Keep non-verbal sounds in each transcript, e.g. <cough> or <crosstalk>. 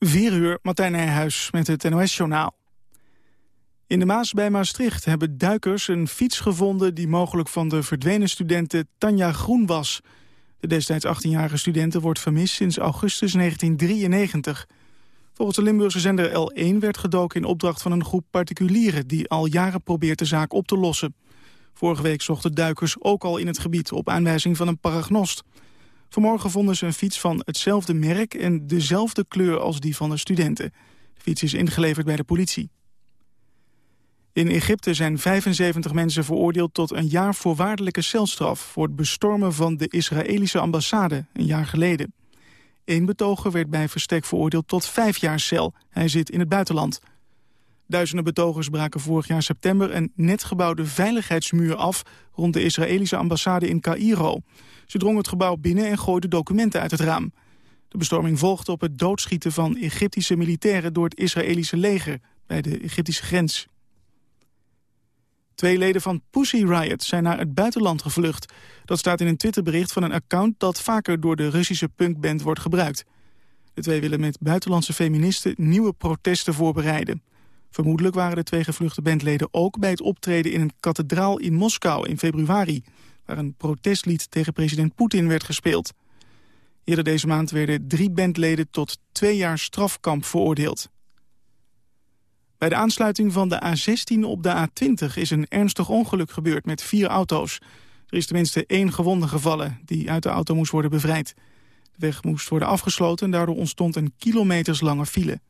4 uur, Martijn Nijhuis met het NOS-journaal. In de Maas bij Maastricht hebben duikers een fiets gevonden... die mogelijk van de verdwenen studenten Tanja Groen was. De destijds 18-jarige studente wordt vermist sinds augustus 1993. Volgens de Limburgse zender L1 werd gedoken in opdracht van een groep particulieren... die al jaren probeert de zaak op te lossen. Vorige week zochten duikers ook al in het gebied op aanwijzing van een paragnost... Vanmorgen vonden ze een fiets van hetzelfde merk en dezelfde kleur als die van de studenten. De fiets is ingeleverd bij de politie. In Egypte zijn 75 mensen veroordeeld tot een jaar voorwaardelijke celstraf... voor het bestormen van de Israëlische ambassade een jaar geleden. Eén betoger werd bij verstek veroordeeld tot vijf jaar cel. Hij zit in het buitenland. Duizenden betogers braken vorig jaar september een net gebouwde veiligheidsmuur af... rond de Israëlische ambassade in Cairo. Ze drongen het gebouw binnen en gooiden documenten uit het raam. De bestorming volgde op het doodschieten van Egyptische militairen... door het Israëlische leger bij de Egyptische grens. Twee leden van Pussy Riot zijn naar het buitenland gevlucht. Dat staat in een Twitterbericht van een account... dat vaker door de Russische punkband wordt gebruikt. De twee willen met buitenlandse feministen nieuwe protesten voorbereiden. Vermoedelijk waren de twee gevluchte bandleden ook bij het optreden in een kathedraal in Moskou in februari waar een protestlied tegen president Poetin werd gespeeld. Eerder deze maand werden drie bandleden tot twee jaar strafkamp veroordeeld. Bij de aansluiting van de A16 op de A20 is een ernstig ongeluk gebeurd met vier auto's. Er is tenminste één gewonde gevallen die uit de auto moest worden bevrijd. De weg moest worden afgesloten en daardoor ontstond een kilometerslange file.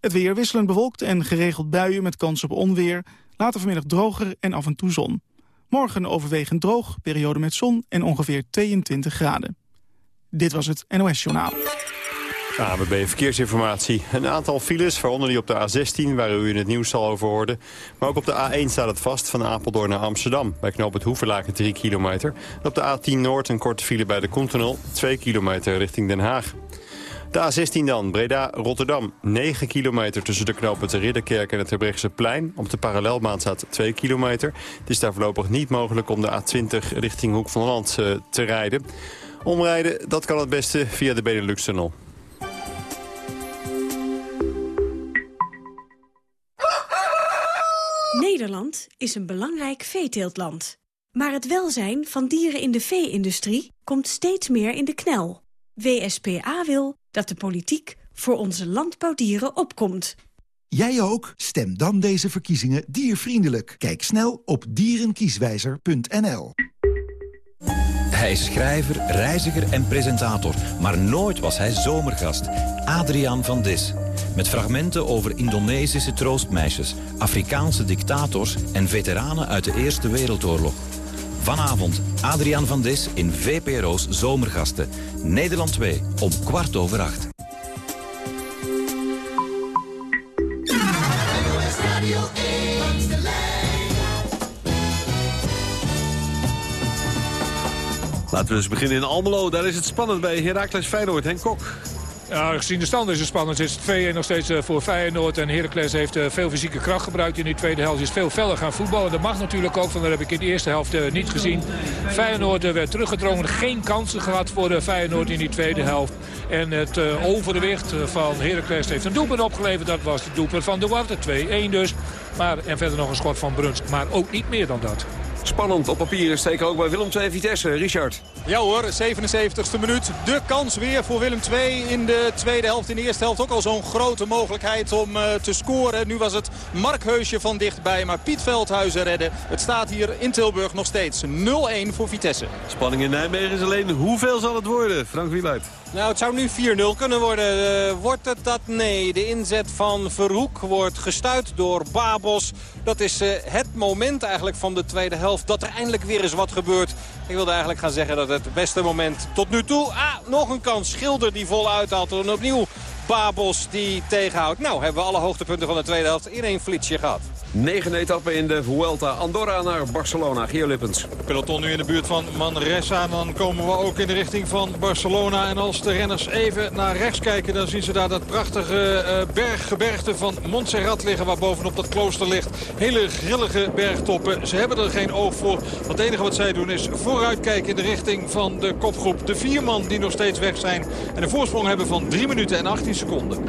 Het weer wisselend bewolkt en geregeld buien met kans op onweer. Later vanmiddag droger en af en toe zon. Morgen overwegend droog, periode met zon en ongeveer 22 graden. Dit was het NOS Journaal. ABB Verkeersinformatie. Een aantal files, waaronder die op de A16, waar u in het nieuws al over hoorde. Maar ook op de A1 staat het vast, van Apeldoorn naar Amsterdam. Bij knoop het Hoeverlaken 3 kilometer. En op de A10 Noord een korte file bij de Continental, 2 kilometer richting Den Haag. De A16 dan, Breda-Rotterdam. 9 kilometer tussen de knopen te Ridderkerk en het plein. Op de parallelbaan staat 2 kilometer. Het is daar voorlopig niet mogelijk om de A20 richting Hoek van Holland uh, te rijden. Omrijden, dat kan het beste via de Benelux-tunnel. Nederland is een belangrijk veeteeltland. Maar het welzijn van dieren in de vee-industrie komt steeds meer in de knel. WSPA wil dat de politiek voor onze landbouwdieren opkomt. Jij ook? Stem dan deze verkiezingen diervriendelijk. Kijk snel op dierenkieswijzer.nl. Hij is schrijver, reiziger en presentator, maar nooit was hij zomergast. Adriaan van Dis. Met fragmenten over Indonesische troostmeisjes, Afrikaanse dictators en veteranen uit de Eerste Wereldoorlog. Vanavond Adriaan van Dis in VPRO's Zomergasten. Nederland 2 om kwart over acht. Laten we eens beginnen in Almelo. Daar is het spannend bij Heracles Feyenoord. Henk Kok. Ja, gezien de stand is het spannend. Het is 2-1 nog steeds eh, voor Feyenoord. En Heracles heeft eh, veel fysieke kracht gebruikt in die tweede helft. is veel feller gaan voetballen. Dat mag natuurlijk ook, want dat heb ik in de eerste helft eh, niet gezien. Feyenoord werd teruggedrongen. Geen kansen gehad voor de Feyenoord in die tweede helft. En het overwicht van Heracles heeft een doelpunt opgeleverd. Dat was de doelpunt van de Duarte. 2-1 dus. Maar, en verder nog een schot van Bruns. Maar ook niet meer dan dat. Spannend op papier steken ook bij Willem II Vitesse. Richard. Ja hoor, 77ste minuut. De kans weer voor Willem II in de tweede helft. In de eerste helft ook al zo'n grote mogelijkheid om uh, te scoren. Nu was het Mark Heusje van dichtbij, maar Piet Veldhuizen redden. Het staat hier in Tilburg nog steeds 0-1 voor Vitesse. Spanning in Nijmegen is alleen hoeveel zal het worden? Frank Wieluid. Nou, het zou nu 4-0 kunnen worden. Uh, wordt het dat? Nee. De inzet van Verhoek wordt gestuit door Babos. Dat is uh, het moment eigenlijk van de tweede helft dat er eindelijk weer eens wat gebeurt. Ik wilde eigenlijk gaan zeggen dat het beste moment tot nu toe... Ah, nog een kans. Schilder die voluit had. En opnieuw Babos die tegenhoudt. Nou, hebben we alle hoogtepunten van de tweede helft in één flitsje gehad. Negen etappe in de Vuelta. Andorra naar Barcelona. Geo Lippens. Peloton nu in de buurt van Manresa. Dan komen we ook in de richting van Barcelona. En als de renners even naar rechts kijken... dan zien ze daar dat prachtige uh, berggebergte van Montserrat liggen... waar bovenop dat klooster ligt. Hele grillige bergtoppen. Ze hebben er geen oog voor. Het enige wat zij doen is vooruitkijken in de richting van de kopgroep. De vier man die nog steeds weg zijn. En een voorsprong hebben van 3 minuten en 18 seconden.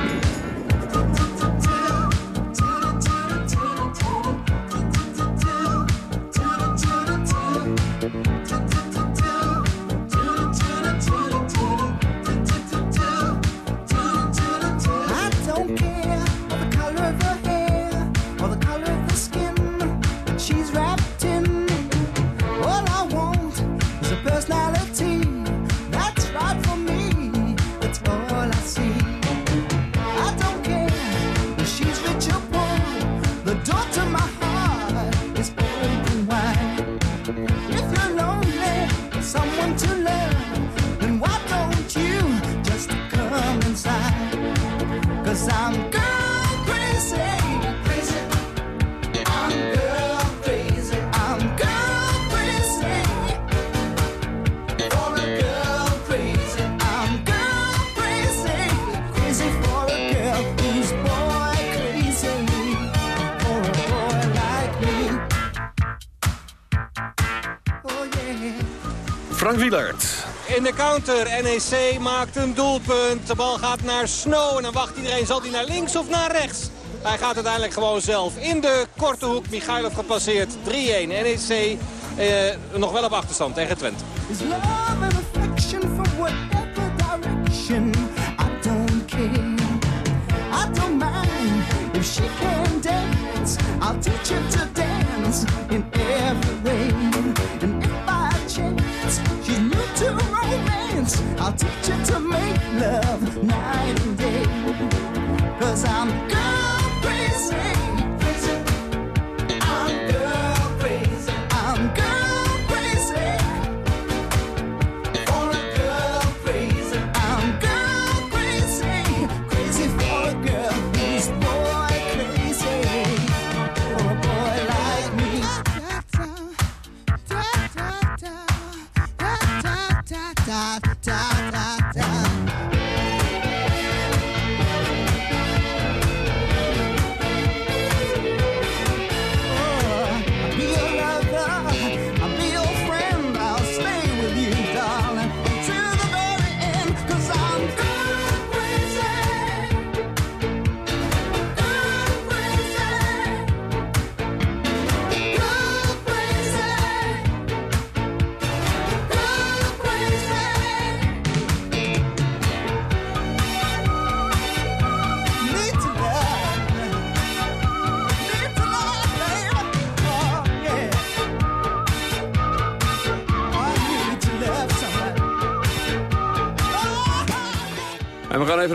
One to In de counter, NEC maakt een doelpunt. De bal gaat naar Snow en dan wacht iedereen. Zal hij naar links of naar rechts? Hij gaat uiteindelijk gewoon zelf. In de korte hoek, Michailov gepasseerd. 3-1, NEC eh, nog wel op achterstand tegen Twente. I'll teach you to dance in make love night and day. Cause I'm girl crazy.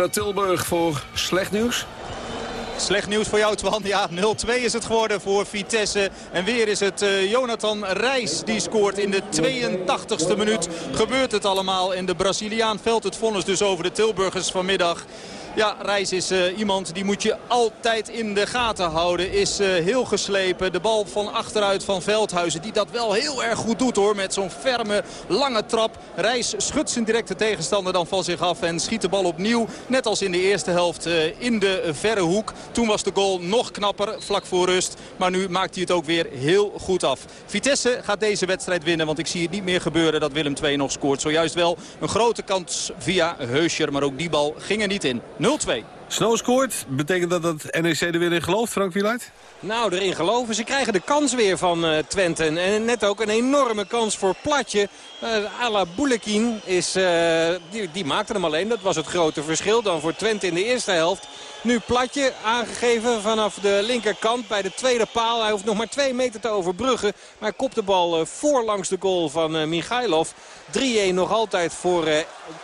Naar Tilburg voor slecht nieuws. Slecht nieuws voor jou, Twan. Ja, 0-2 is het geworden voor Vitesse. En weer is het uh, Jonathan Reis die scoort in de 82e minuut. Gebeurt het allemaal in de Braziliaan veld het vonnis dus over de Tilburgers vanmiddag. Ja, Reis is uh, iemand die moet je altijd in de gaten houden. Is uh, heel geslepen. De bal van achteruit van Veldhuizen. Die dat wel heel erg goed doet hoor. Met zo'n ferme, lange trap. Reis schudt zijn directe tegenstander dan van zich af. En schiet de bal opnieuw. Net als in de eerste helft uh, in de verre hoek. Toen was de goal nog knapper vlak voor rust. Maar nu maakt hij het ook weer heel goed af. Vitesse gaat deze wedstrijd winnen. Want ik zie het niet meer gebeuren dat Willem II nog scoort. Zojuist wel een grote kans via Heuscher. Maar ook die bal ging er niet in. 0-2. Snow scoort. Betekent dat dat NEC er weer in gelooft, Frank Wieluid? Nou, erin geloven. Ze krijgen de kans weer van uh, Twente. En net ook een enorme kans voor Platje. Uh, Ala Boulekin is, uh, die, die maakte hem alleen. Dat was het grote verschil dan voor Twente in de eerste helft. Nu Platje aangegeven vanaf de linkerkant bij de tweede paal. Hij hoeft nog maar twee meter te overbruggen. Maar hij kopt de bal voorlangs de goal van Michailov. 3-1 nog altijd voor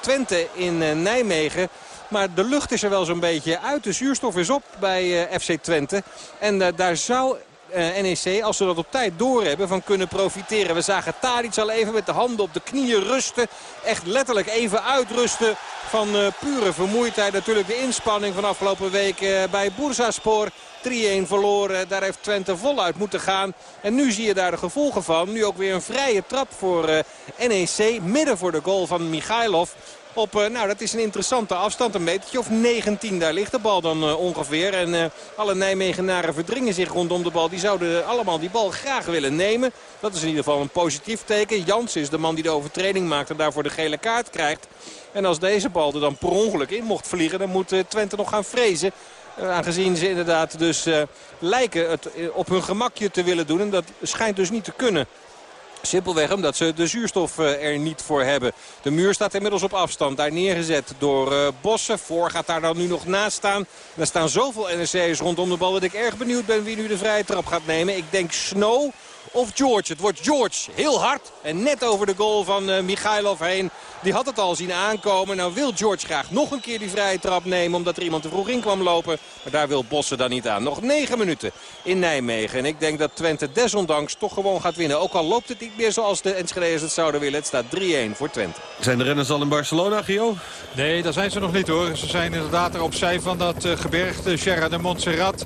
Twente in Nijmegen. Maar de lucht is er wel zo'n beetje uit. De zuurstof is op bij eh, FC Twente. En eh, daar zou NEC, als ze dat op tijd doorhebben, van kunnen profiteren. We zagen Tadic al even met de handen op de knieën rusten. Echt letterlijk even uitrusten van pure vermoeidheid. Natuurlijk de inspanning van afgelopen week bij Bursaspor. 3-1 verloren. Daar heeft Twente voluit moeten gaan. En nu zie je daar de gevolgen van. Nu ook weer een vrije trap voor NEC. Midden voor de goal van Michailov. Op, uh, nou, dat is een interessante afstand. Een metertje of 19. Daar ligt de bal dan uh, ongeveer. En uh, alle Nijmegenaren verdringen zich rondom de bal. Die zouden allemaal die bal graag willen nemen. Dat is in ieder geval een positief teken. Jans is de man die de overtreding maakt en daarvoor de gele kaart krijgt. En als deze bal er dan per ongeluk in mocht vliegen... dan moet Twente nog gaan vrezen. Aangezien ze inderdaad dus lijken het op hun gemakje te willen doen. En dat schijnt dus niet te kunnen. Simpelweg omdat ze de zuurstof eh, er niet voor hebben. De muur staat inmiddels op afstand. Daar neergezet door uh, Bossen. Voor gaat daar dan nu nog naast staan. er staan zoveel NEC'ers rondom de bal dat ik erg benieuwd ben wie nu de vrije trap gaat nemen. Ik denk Snow of George. Het wordt George. Heel hard. En net over de goal van uh, Michailov heen. Die had het al zien aankomen. Nou wil George graag nog een keer die vrije trap nemen. Omdat er iemand te vroeg in kwam lopen. Maar daar wil Bossen dan niet aan. Nog negen minuten in Nijmegen. En ik denk dat Twente desondanks toch gewoon gaat winnen. Ook al loopt het niet meer zoals de Enschede's het zouden willen. Het staat 3-1 voor Twente. Zijn de renners al in Barcelona, Gio? Nee, daar zijn ze nog niet hoor. Ze zijn inderdaad er opzij van dat uh, gebergte Serra de Montserrat.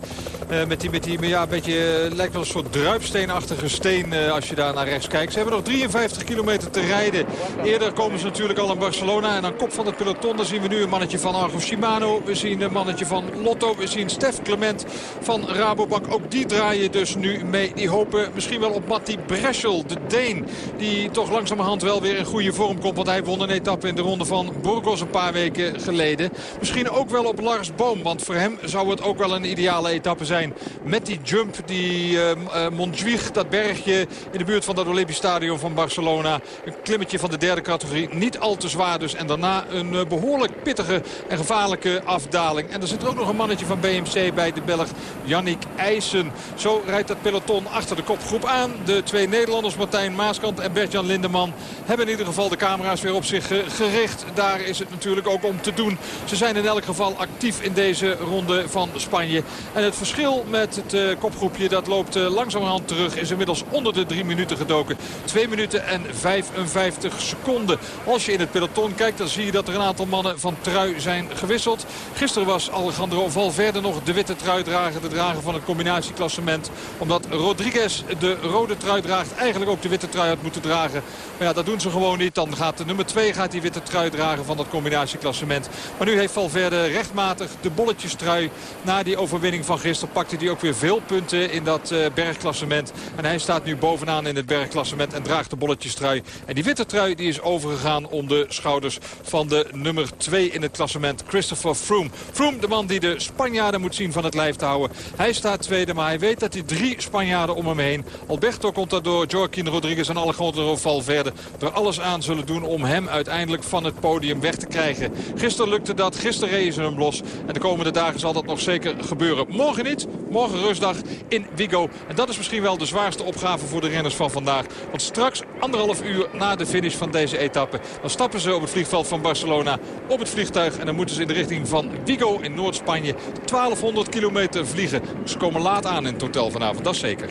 Uh, met die, met die ja, een beetje, lijkt wel een soort druipsteenachtige steen uh, als je daar naar rechts kijkt. Ze hebben nog 53 kilometer te rijden. Eerder komen ze natuurlijk al in Barcelona. En aan kop van het peloton dan zien we nu een mannetje van Argo Shimano. We zien een mannetje van Lotto. We zien Stef Clement van Rabobank. Ook die draaien dus nu mee. Die hopen misschien wel op Matti Breschel, de Deen. Die toch langzamerhand wel weer in goede vorm komt. Want hij won een etappe in de ronde van Burgos een paar weken geleden. Misschien ook wel op Lars Boom. Want voor hem zou het ook wel een ideale etappe zijn. Met die jump, die uh, uh, Montjuïc, dat bergje in de buurt van dat Olympisch Stadion van Barcelona. Een klimmetje van de derde categorie. Niet al te zwaar dus. En daarna een uh, behoorlijk pittige en gevaarlijke afdaling. En er zit ook nog een mannetje van BMC bij de Belg Yannick Eijsen. Zo rijdt het peloton achter de kopgroep aan. De twee Nederlanders Martijn Maaskant en Bert-Jan Lindeman hebben in ieder geval de camera's weer op zich gericht. Daar is het natuurlijk ook om te doen. Ze zijn in elk geval actief in deze ronde van Spanje. En het verschil met het uh, kopgroepje dat loopt langzamerhand terug. Is onder de drie minuten gedoken. 2 minuten en 55 seconden. Als je in het peloton kijkt dan zie je dat er een aantal mannen van trui zijn gewisseld. Gisteren was Alejandro Valverde nog de witte trui dragen. De drager van het combinatieklassement. Omdat Rodriguez de rode trui draagt. Eigenlijk ook de witte trui had moeten dragen. Maar ja, dat doen ze gewoon niet. Dan gaat de nummer 2 gaat die witte trui dragen van dat combinatieklassement. Maar nu heeft Valverde rechtmatig de bolletjestrui. Na die overwinning van gisteren pakte hij ook weer veel punten in dat uh, bergklassement. En hij staat nu bovenaan in het bergklassement en draagt de bolletjestrui. En die witte trui die is overgegaan om de schouders van de nummer 2 in het klassement. Christopher Froome. Froome, de man die de Spanjaarden moet zien van het lijf te houden. Hij staat tweede, maar hij weet dat hij drie Spanjaarden om hem heen. Alberto komt daardoor, Joaquin Rodriguez en Alejandro Valverde er alles aan zullen doen om hem uiteindelijk van het podium weg te krijgen. Gisteren lukte dat, gisteren reden ze hem los. En de komende dagen zal dat nog zeker gebeuren. Morgen niet, morgen rustdag in Vigo. En dat is misschien wel de zwaarste opgave voor de renners van vandaag. Want straks, anderhalf uur na de finish van deze etappe... dan stappen ze op het vliegveld van Barcelona op het vliegtuig. En dan moeten ze in de richting van Vigo in Noord-Spanje 1200 kilometer vliegen. Ze komen laat aan in het hotel vanavond, dat zeker.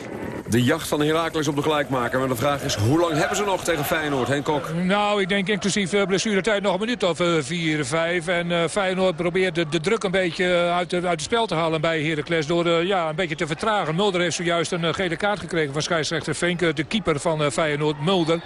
De jacht van Herakles op de gelijkmaker. Maar de vraag is, hoe lang hebben ze nog tegen Feyenoord, Henk Kok? Nou, ik denk inclusief uh, blessuretijd nog een minuut of uh, vier, vijf. En uh, Feyenoord probeert de, druk een beetje uit, uit het spel te halen bij Heracles. Door ja, een beetje te vertragen. Mulder heeft zojuist een gele kaart gekregen van scheidsrechter Venke. De keeper van Feyenoord, Mulder.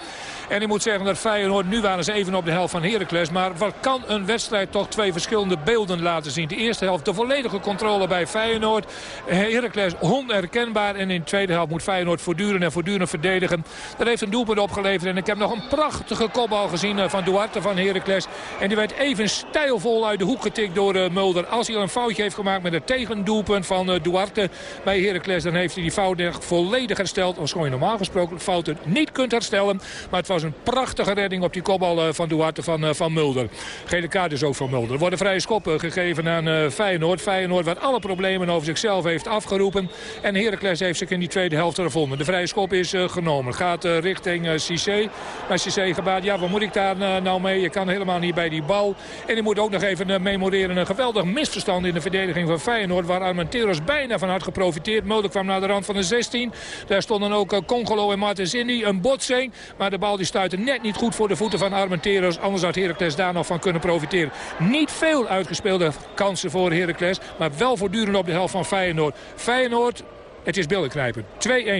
En ik moet zeggen dat Feyenoord, nu waren ze even op de helft van Heracles. Maar wat kan een wedstrijd toch twee verschillende beelden laten zien. De eerste helft de volledige controle bij Feyenoord. Heracles onherkenbaar. En in de tweede helft moet Feyenoord voortdurend en voortdurend verdedigen. Dat heeft een doelpunt opgeleverd. En ik heb nog een prachtige kopbal gezien van Duarte van Heracles. En die werd even stijlvol uit de hoek getikt door uh, Mulder. Als hij een foutje heeft gemaakt met het tegendoelpunt van uh, Duarte bij Heracles... dan heeft hij die fout echt volledig hersteld. Als gewoon normaal gesproken fouten niet kunt herstellen. Maar het was een prachtige redding op die kopbal van Duarte van, van Mulder. Gele kaart is ook van Mulder. Er worden vrije schoppen gegeven aan Feyenoord. Feyenoord wat alle problemen over zichzelf heeft afgeroepen. En Heracles heeft zich in die tweede helft De vrije schop is genomen. Gaat richting Cissé. Maar Cissé gebaat, ja, wat moet ik daar nou mee? Je kan helemaal niet bij die bal. En je moet ook nog even memoreren. Een geweldig misverstand in de verdediging van Feyenoord. Waar Armenteros bijna van had geprofiteerd. Mulder kwam naar de rand van de 16. Daar stonden ook Congolo en Martensini. Een botsing. Maar de bal die stuitte net niet goed voor de voeten van Armenteros. Anders had Heracles daar nog van kunnen profiteren. Niet veel uitgespeelde kansen voor Heracles. Maar wel voortdurend op de helft van Feyenoord. Feyenoord het is knijpen.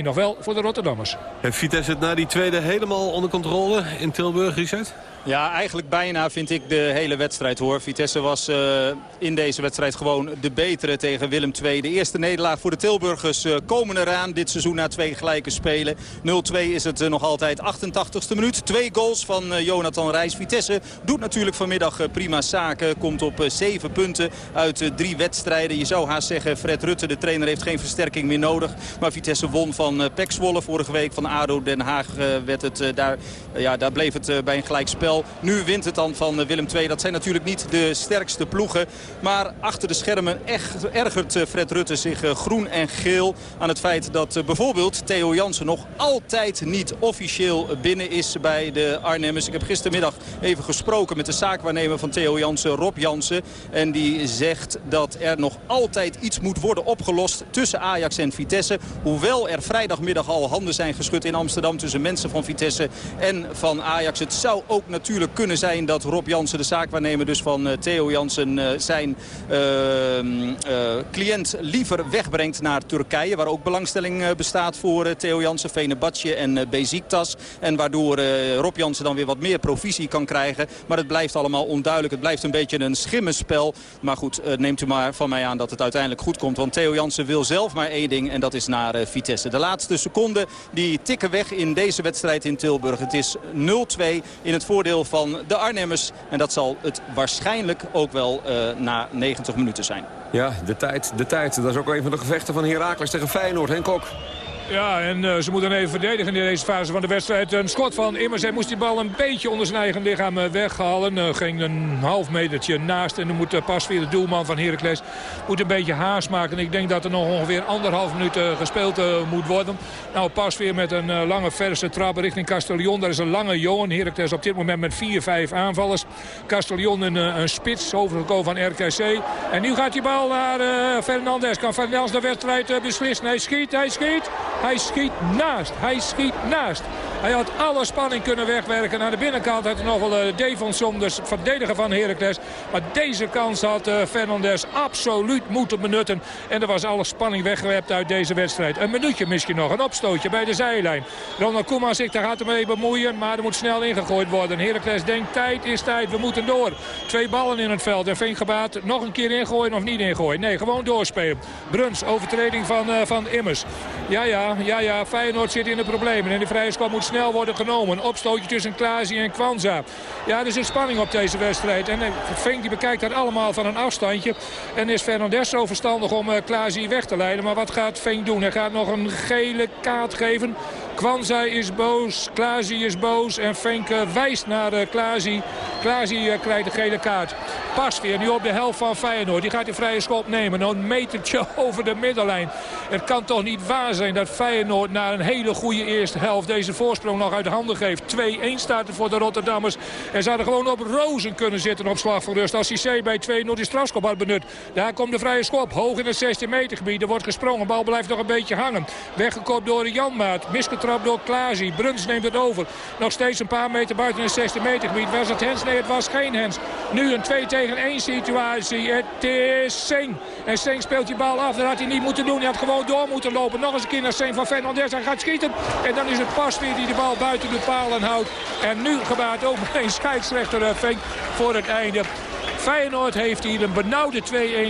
2-1 nog wel voor de Rotterdammers. Heeft Vitesse het na die tweede helemaal onder controle in Tilburg, Richard? Ja, eigenlijk bijna vind ik de hele wedstrijd hoor. Vitesse was uh, in deze wedstrijd gewoon de betere tegen Willem II. De eerste nederlaag voor de Tilburgers uh, komen eraan dit seizoen na twee gelijke spelen. 0-2 is het uh, nog altijd 88ste minuut. Twee goals van Jonathan Reis. Vitesse doet natuurlijk vanmiddag prima zaken. Komt op 7 punten uit drie wedstrijden. Je zou haast zeggen Fred Rutte, de trainer, heeft geen versterking meer nodig. Maar Vitesse won van Pek Zwolle vorige week. Van ADO Den Haag werd het, daar, ja, daar bleef het bij een Nu wint het dan van Willem II. Dat zijn natuurlijk niet de sterkste ploegen. Maar achter de schermen echt, ergert eh, Fred Rutte zich eh, groen en geel aan het feit dat eh, bijvoorbeeld Theo Jansen nog altijd niet officieel binnen is bij de Arnhemmers. Ik heb gistermiddag even gesproken met de zaakwaarnemer van Theo Jansen, Rob Jansen. En die zegt dat er nog altijd iets moet worden opgelost tussen Ajax en Vitesse. Hoewel er vrijdagmiddag al handen zijn geschud in Amsterdam tussen mensen van Vitesse en van Ajax. Het zou ook natuurlijk natuurlijk kunnen zijn dat Rob Jansen, de zaakwaarnemer dus van uh, Theo Jansen, uh, zijn uh, cliënt liever wegbrengt naar Turkije. Waar ook belangstelling bestaat voor Theo Jansen, Venebatje en Beziktas. En waardoor Rob Jansen dan weer wat meer provisie kan krijgen. Maar het blijft allemaal onduidelijk. Het blijft een beetje een schimmenspel. Maar goed, neemt u maar van mij aan dat het uiteindelijk goed komt. Want Theo Jansen wil zelf maar één ding en dat is naar Vitesse. De laatste seconden die tikken weg in deze wedstrijd in Tilburg. Het is 0-2 in het voordeel van de Arnhemmers. En dat zal het waarschijnlijk ook wel uh, na 90 minuten zijn. Ja, de tijd, de tijd. Dat is ook een van de gevechten van Herakles tegen Feyenoord. Henk Kok. Ja, en uh, ze moeten even verdedigen in deze fase van de wedstrijd. Een schot van Immers. Hij moest die bal een beetje onder zijn eigen lichaam uh, weghalen. Uh, ging een half metertje naast. En dan moet pas weer de doelman van Heracles moet een beetje haast maken. Ik denk dat er nog ongeveer anderhalf minuut gespeeld moet worden. Nou, pas weer met een lange verse trap richting Castellon. Daar is een lange Johan. Heracles op dit moment met 4-5 aanvallers. Castellon een, een spits overgekomen van RKC. En nu gaat die bal naar Fernandes. Kan Fernandes de wedstrijd beslissen? Hij schiet, hij schiet. Hij schiet naast. Hij schiet naast. Hij had alle spanning kunnen wegwerken. Aan de binnenkant had hij nog wel Devonson, dus verdediger van Heracles. Maar deze kans had uh, Fernandes absoluut moeten benutten. En er was alle spanning weggewerpt uit deze wedstrijd. Een minuutje misschien nog. Een opstootje bij de zijlijn. Ronald Koeman zich daar gaat ermee bemoeien. Maar er moet snel ingegooid worden. Heracles denkt tijd is tijd. We moeten door. Twee ballen in het veld. En Veengebaat nog een keer ingooien of niet ingooien. Nee, gewoon doorspelen. Bruns, overtreding van, uh, van Immers. Ja, ja, ja, ja. Feyenoord zit in de problemen. En de vrije schop moet snel worden genomen. Opstootje tussen Klaasie en Kwanza. Ja, er zit spanning op deze wedstrijd. En eh, die bekijkt dat allemaal van een afstandje. En is Fernandes zo verstandig om uh, Klaasie weg te leiden. Maar wat gaat Vink doen? Hij gaat nog een gele kaart geven. Kwanza is boos, Klaasie is boos en Fink wijst naar Klaasie. Klaasie krijgt de gele kaart. Pas weer nu op de helft van Feyenoord. Die gaat de vrije schop nemen. Nou, een metertje <laughs> over de middenlijn. Het kan toch niet waar zijn dat Feyenoord na een hele goede eerste helft deze voorsprong nog uit de handen geeft. 2-1 staat er voor de Rotterdammers. En zouden gewoon op rozen kunnen zitten op slag van rust. Als CC bij 2-0 die strafschop had benut. Daar komt de vrije schop. Hoog in het 16 meter gebied. Er wordt gesprongen. Bal blijft nog een beetje hangen. Weggekopt door Janmaat. Misgetrapt door Klaasie. Bruns neemt het over. Nog steeds een paar meter buiten het 16 meter gebied. Was het Hens? Nee, het was geen Hens. Nu een 2 tegen 1 situatie. Het is Singh. En Singh speelt die bal af. Dat had hij niet moeten doen. Hij had gewoon door moeten lopen. Nog eens een keer naar Singh van Fernandez. Hij gaat schieten. En dan is het pas weer die de bal buiten de palen houdt. En nu gebaat ook <laughs> meteen scheidsrechter eh, Fink voor het einde. Feyenoord heeft hier een benauwde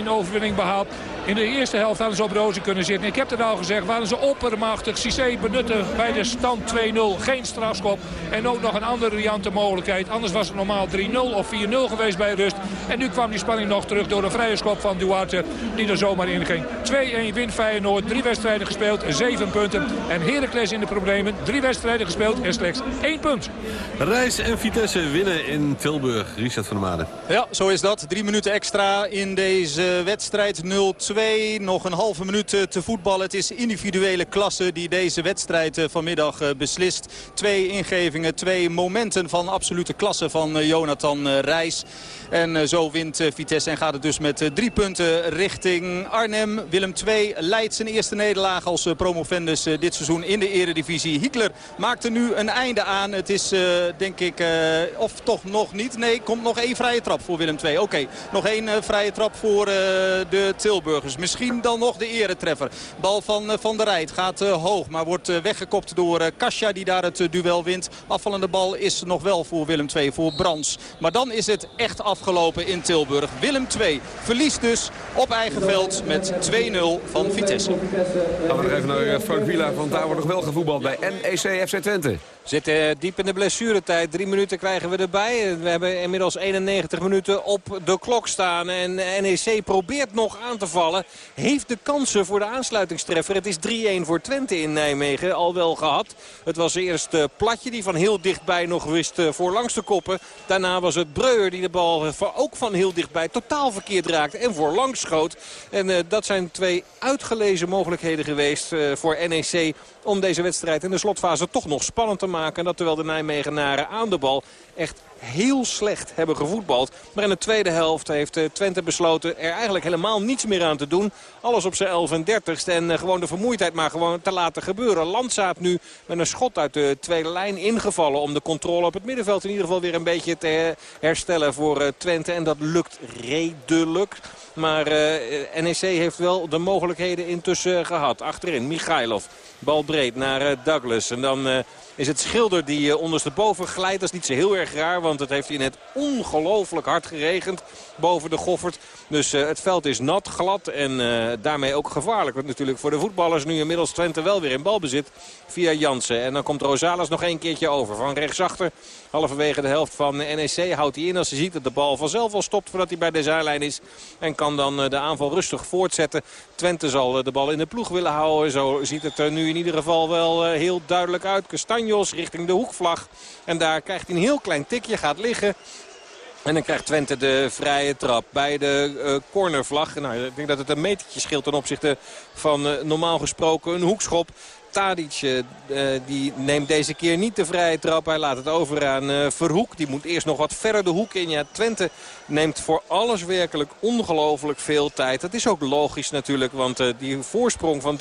2-1 overwinning behaald. In de eerste helft hadden ze op rozen kunnen zitten. Ik heb het al gezegd, waren ze oppermachtig. Cissé benutten bij de stand 2-0. Geen strafschop. En ook nog een andere riante mogelijkheid. Anders was het normaal 3-0 of 4-0 geweest bij rust. En nu kwam die spanning nog terug door een vrije schop van Duarte. Die er zomaar in ging. 2-1 wint Feyenoord. Drie wedstrijden gespeeld, 7 punten. En Heracles in de problemen. Drie wedstrijden gespeeld en slechts 1 punt. Reis en Vitesse winnen in Tilburg. Richard van der Maden. Ja, zo is is dat. Drie minuten extra in deze wedstrijd 0-2. Nog een halve minuut te voetballen. Het is individuele klasse die deze wedstrijd vanmiddag beslist. Twee ingevingen, twee momenten van absolute klasse van Jonathan Reis. En zo wint Vitesse en gaat het dus met drie punten richting Arnhem. Willem II leidt zijn eerste nederlaag als promovendus dit seizoen in de eredivisie. Hiekler maakt er nu een einde aan. Het is denk ik, of toch nog niet. Nee, komt nog één vrije trap voor Willem II. Oké, nog één vrije trap voor de Misschien dan nog de eretreffer. Bal van uh, Van der Rijt gaat hoog, maar wordt weggekopt door Kasia die daar het duel wint. Afvallende bal is nog wel voor Willem II, voor Brans. Maar dan is het echt afgelopen in Tilburg. Willem II verliest dus op eigen veld met 2-0 van Vitesse. Gaan we nog even naar Frank Villa, want daar wordt nog wel gevoetbald bij NEC FC Twente. Zitten diep in de blessuretijd. Drie minuten krijgen we erbij. We hebben inmiddels 91 minuten op de klok staan. En NEC probeert nog aan te vallen. Heeft de kansen voor de aansluitingstreffer. Het is 3-1 voor Twente in Nijmegen. Al wel gehad. Het was eerst Platje die van heel dichtbij nog wist eh, voor langs te koppen. Daarna was het Breuer die de bal ook van heel dichtbij totaal verkeerd raakte. En voor langs schoot. En uh, dat zijn twee uitgelezen mogelijkheden geweest uh, voor NEC om deze wedstrijd in de slotfase toch nog spannend te maken. En dat terwijl de Nijmegenaren aan de bal echt heel slecht hebben gevoetbald. Maar in de tweede helft heeft eh, Twente besloten er eigenlijk helemaal niets meer aan te doen. Alles op zijn 11 en 30ste en eh, gewoon de vermoeidheid maar gewoon te laten gebeuren. Landzaat nu met een schot uit de tweede lijn ingevallen om de controle op het middenveld in ieder geval weer een beetje te herstellen voor eh, Twente. En dat lukt redelijk. Maar NEC heeft wel de mogelijkheden intussen gehad. Achterin Michailov. Bal breed naar Douglas. En dan is het Schilder die ondersteboven glijdt. Dat is niet zo heel erg raar, want het heeft hier net ongelooflijk hard geregend boven de Goffert. Dus uh, het veld is nat, glad en uh, daarmee ook gevaarlijk. Want natuurlijk voor de voetballers nu inmiddels Twente wel weer in balbezit via Jansen. En dan komt Rosales nog een keertje over. Van rechtsachter, halverwege de helft van NEC houdt hij in als hij ziet dat de bal vanzelf al stopt voordat hij bij de zijlijn is. En kan dan de aanval rustig voortzetten. Twente zal de bal in de ploeg willen houden. Zo ziet het er nu in ieder geval wel heel duidelijk uit. Castanjos richting de hoekvlag. En daar krijgt hij een heel klein tikje, gaat liggen. En dan krijgt Twente de vrije trap bij de uh, cornervlag. Nou, ik denk dat het een metertje scheelt ten opzichte van uh, normaal gesproken een hoekschop. Tadic uh, die neemt deze keer niet de vrije trap. Hij laat het over aan uh, Verhoek. Die moet eerst nog wat verder de hoek in. Ja, Twente neemt voor alles werkelijk ongelooflijk veel tijd. Dat is ook logisch natuurlijk. Want die voorsprong van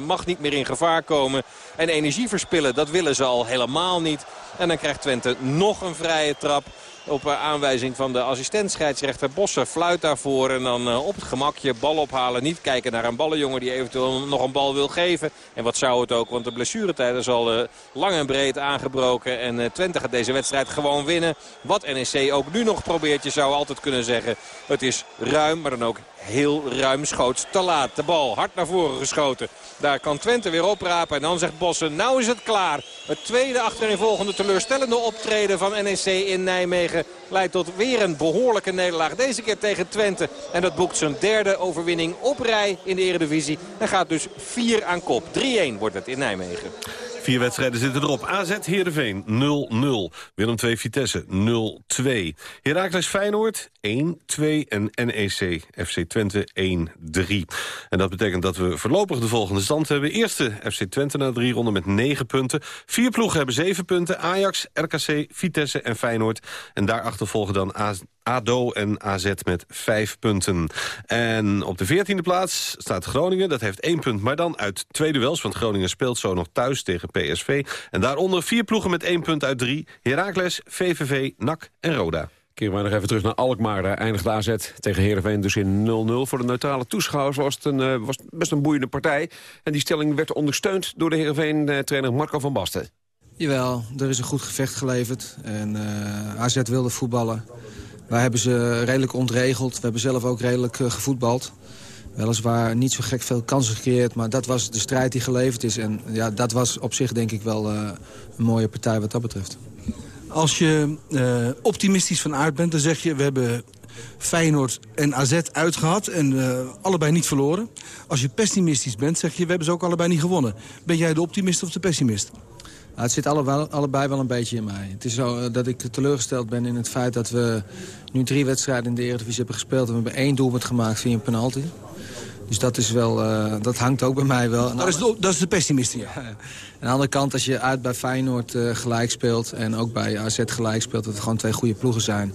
3-0 mag niet meer in gevaar komen. En energie verspillen, dat willen ze al helemaal niet. En dan krijgt Twente nog een vrije trap. Op aanwijzing van de assistent scheidsrechter Bossen fluit daarvoor. En dan uh, op het gemakje bal ophalen. Niet kijken naar een ballenjongen die eventueel nog een bal wil geven. En wat zou het ook, want de blessuretijd is al uh, lang en breed aangebroken. En Twente gaat deze wedstrijd gewoon winnen. Wat NEC ook nu nog probeert, je zou altijd kunnen zeggen. Het is ruim, maar dan ook heel ruimschoots te laat. De bal hard naar voren geschoten. Daar kan Twente weer oprapen. En dan zegt Bossen, nou is het klaar. Het tweede achtereenvolgende teleurstellende optreden van NEC in Nijmegen... leidt tot weer een behoorlijke nederlaag. Deze keer tegen Twente. En dat boekt zijn derde overwinning op rij in de Eredivisie. En gaat dus 4 aan kop. 3-1 wordt het in Nijmegen. Vier wedstrijden zitten erop. AZ Heerenveen 0-0. Willem 2 Vitesse 0-2. Heracles Feyenoord 1-2 en NEC FC Twente 1-3. En dat betekent dat we voorlopig de volgende stand hebben. Eerste FC Twente na drie ronden met 9 punten. Vier ploegen hebben 7 punten. Ajax, RKC, Vitesse en Feyenoord. En daarachter volgen dan ADO en AZ met vijf punten. En op de veertiende plaats staat Groningen. Dat heeft één punt, maar dan uit twee duels. Want Groningen speelt zo nog thuis tegen PSV. En daaronder vier ploegen met één punt uit drie. Heracles, VVV, NAC en Roda. Keren we nog even terug naar Alkmaar. Daar eindigde AZ tegen Heerenveen dus in 0-0. Voor de neutrale toeschouwers was het een, uh, was best een boeiende partij. En die stelling werd ondersteund door de Heerenveen-trainer Marco van Basten. Jawel, er is een goed gevecht geleverd. En uh, AZ wilde voetballen. Wij hebben ze redelijk ontregeld. We hebben zelf ook redelijk uh, gevoetbald. Weliswaar niet zo gek veel kansen gecreëerd, maar dat was de strijd die geleverd is. En ja, dat was op zich denk ik wel uh, een mooie partij wat dat betreft. Als je uh, optimistisch van aard bent, dan zeg je... we hebben Feyenoord en AZ uitgehad en allebei niet verloren. Als je pessimistisch bent, zeg je... we hebben ze ook allebei niet gewonnen. Ben jij de optimist of de pessimist? Het zit allebei, allebei wel een beetje in mij. Het is zo dat ik teleurgesteld ben in het feit dat we nu drie wedstrijden in de Eredivisie hebben gespeeld... en we hebben één doelpunt gemaakt via een penalty. Dus dat, is wel, dat hangt ook bij mij wel. Dat is, de, dat is de pessimist ja. Aan de andere kant, als je uit bij Feyenoord gelijk speelt... en ook bij AZ gelijk speelt, dat het gewoon twee goede ploegen zijn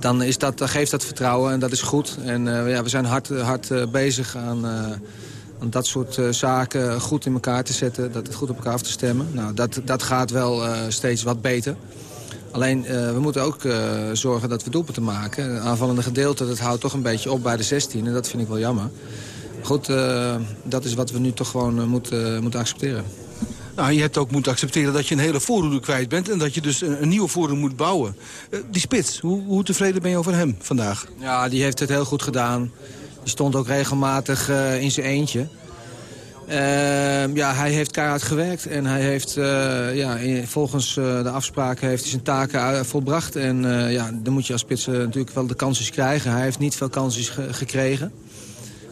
dan, is dat, geeft dat vertrouwen en dat is goed. En uh, ja, we zijn hard, hard uh, bezig aan, aan dat soort zaken goed in elkaar te zetten. Dat het goed op elkaar af te stemmen. Nou, dat, dat gaat wel steeds wat beter. Alleen, we moeten ook zorgen dat we doelpunten maken. Het aanvallende gedeelte, dat houdt toch een beetje op bij de 16. En dat vind ik wel jammer. Goed, dat is wat we nu toch gewoon moeten, moeten accepteren. Nou, je hebt ook moeten accepteren dat je een hele voorhoede kwijt bent... en dat je dus een, een nieuwe voorhoede moet bouwen. Die spits, hoe, hoe, tevreden ben je over hem vandaag? Ja, die heeft het heel goed gedaan. Stond ook regelmatig uh, in zijn eentje. Uh, ja, hij heeft keihard gewerkt en hij heeft ja, volgens de afspraken heeft hij zijn taken volbracht. En ja, dan moet je als spits natuurlijk wel de kansjes krijgen. Hij heeft niet veel kansjes ge gekregen.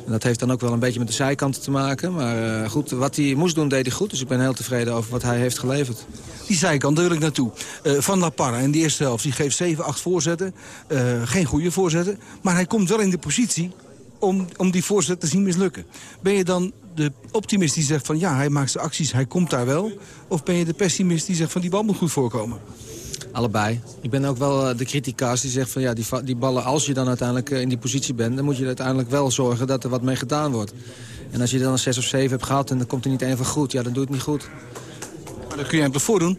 En dat heeft dan ook wel een beetje met de zijkanten te maken. Maar goed, wat hij moest doen, deed hij goed. Dus ik ben heel tevreden over wat hij heeft geleverd. Die zijkant, daar ik naartoe. Van La Parra in de eerste helft, die geeft 7, 8 voorzetten. Geen goede voorzetten. Maar hij komt wel in de positie om, om die voorzet te zien mislukken. Ben je dan de optimist die zegt van ja, hij maakt zijn acties, hij komt daar wel? Of ben je de pessimist die zegt van die bal moet goed voorkomen? Allebei. Ik ben ook wel eh, de kritica's die zegt van ja, die, die ballen, als je dan uiteindelijk eh, in die positie bent... dan moet je uiteindelijk wel zorgen dat er wat mee gedaan wordt. En als je dan een 6 of 7 hebt gehad en dan komt er niet één van goed... ja, dan doe je het niet goed. Maar dan kun je hem toch voordoen?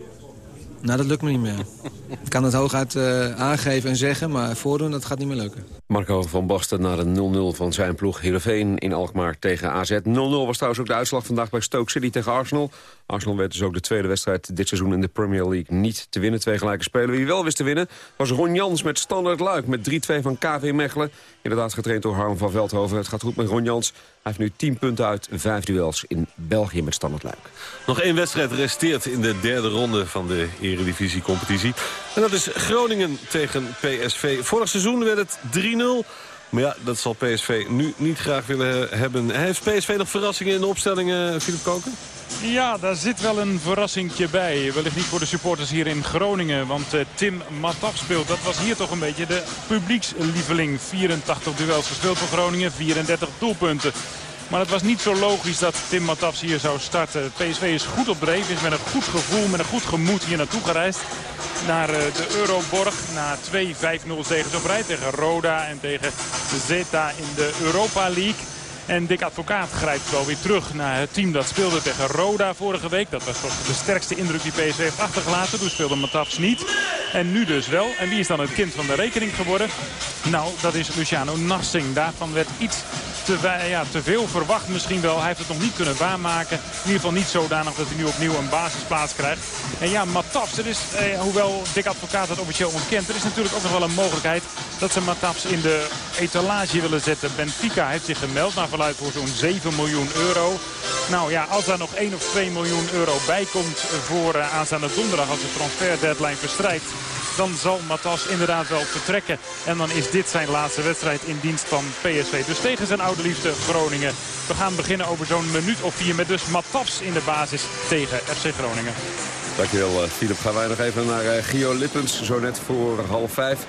Nou, dat lukt me niet meer. Ik kan het hooguit uh, aangeven en zeggen, maar voordoen, dat gaat niet meer lukken. Marco van Basten naar een 0-0 van zijn ploeg Heerenveen in Alkmaar tegen AZ. 0-0 was trouwens ook de uitslag vandaag bij Stoke City tegen Arsenal. Arsenal werd dus ook de tweede wedstrijd dit seizoen in de Premier League niet te winnen. Twee gelijke spelen. Wie wel wist te winnen was Ron Jans met standaard luik met 3-2 van KV Mechelen. Inderdaad getraind door Harm van Veldhoven. Het gaat goed met Ron Jans. Hij heeft nu 10 punten uit vijf duels in België met standaard luik. Nog één wedstrijd resteert in de derde ronde van de Eredivisie-competitie. En dat is Groningen tegen PSV. Vorig seizoen werd het 3-0. Maar ja, dat zal PSV nu niet graag willen hebben. Heeft PSV nog verrassingen in de opstellingen, Filip Koken? Ja, daar zit wel een verrassingje bij. Wellicht niet voor de supporters hier in Groningen. Want uh, Tim Mataf speelt. Dat was hier toch een beetje de publiekslieveling. 84 duels gespeeld voor Groningen. 34 doelpunten. Maar het was niet zo logisch dat Tim Matafs hier zou starten. PSV is goed op is met een goed gevoel, met een goed gemoed hier naartoe gereisd. Naar eh, de Euroborg, na 2 5-0 zegens op rij tegen Roda en tegen Zeta in de Europa League. En Dick Advocaat grijpt wel weer terug naar het team dat speelde tegen Roda vorige week. Dat was toch de sterkste indruk die PSV heeft achtergelaten. Toen speelde Matafs niet. En nu dus wel. En wie is dan het kind van de rekening geworden? Nou, dat is Luciano Nassing. Daarvan werd iets te, ja, te veel verwacht misschien wel. Hij heeft het nog niet kunnen waarmaken. In ieder geval niet zodanig dat hij nu opnieuw een basisplaats krijgt. En ja, Matafs, er is, eh, hoewel Dick Advocaat het officieel ontkent... er is natuurlijk ook nog wel een mogelijkheid dat ze Matafs in de etalage willen zetten. Benfica heeft zich gemeld naar verluid voor zo'n 7 miljoen euro. Nou ja, als daar nog 1 of 2 miljoen euro bij komt voor uh, aanstaande donderdag... als de transfer deadline verstrijkt dan zal Matas inderdaad wel vertrekken. En dan is dit zijn laatste wedstrijd in dienst van PSV. Dus tegen zijn oude liefde Groningen. We gaan beginnen over zo'n minuut of vier met dus Matas in de basis tegen FC Groningen. Dankjewel, Filip. Eh, gaan wij nog even naar uh, Gio Lippens, zo net voor half vijf.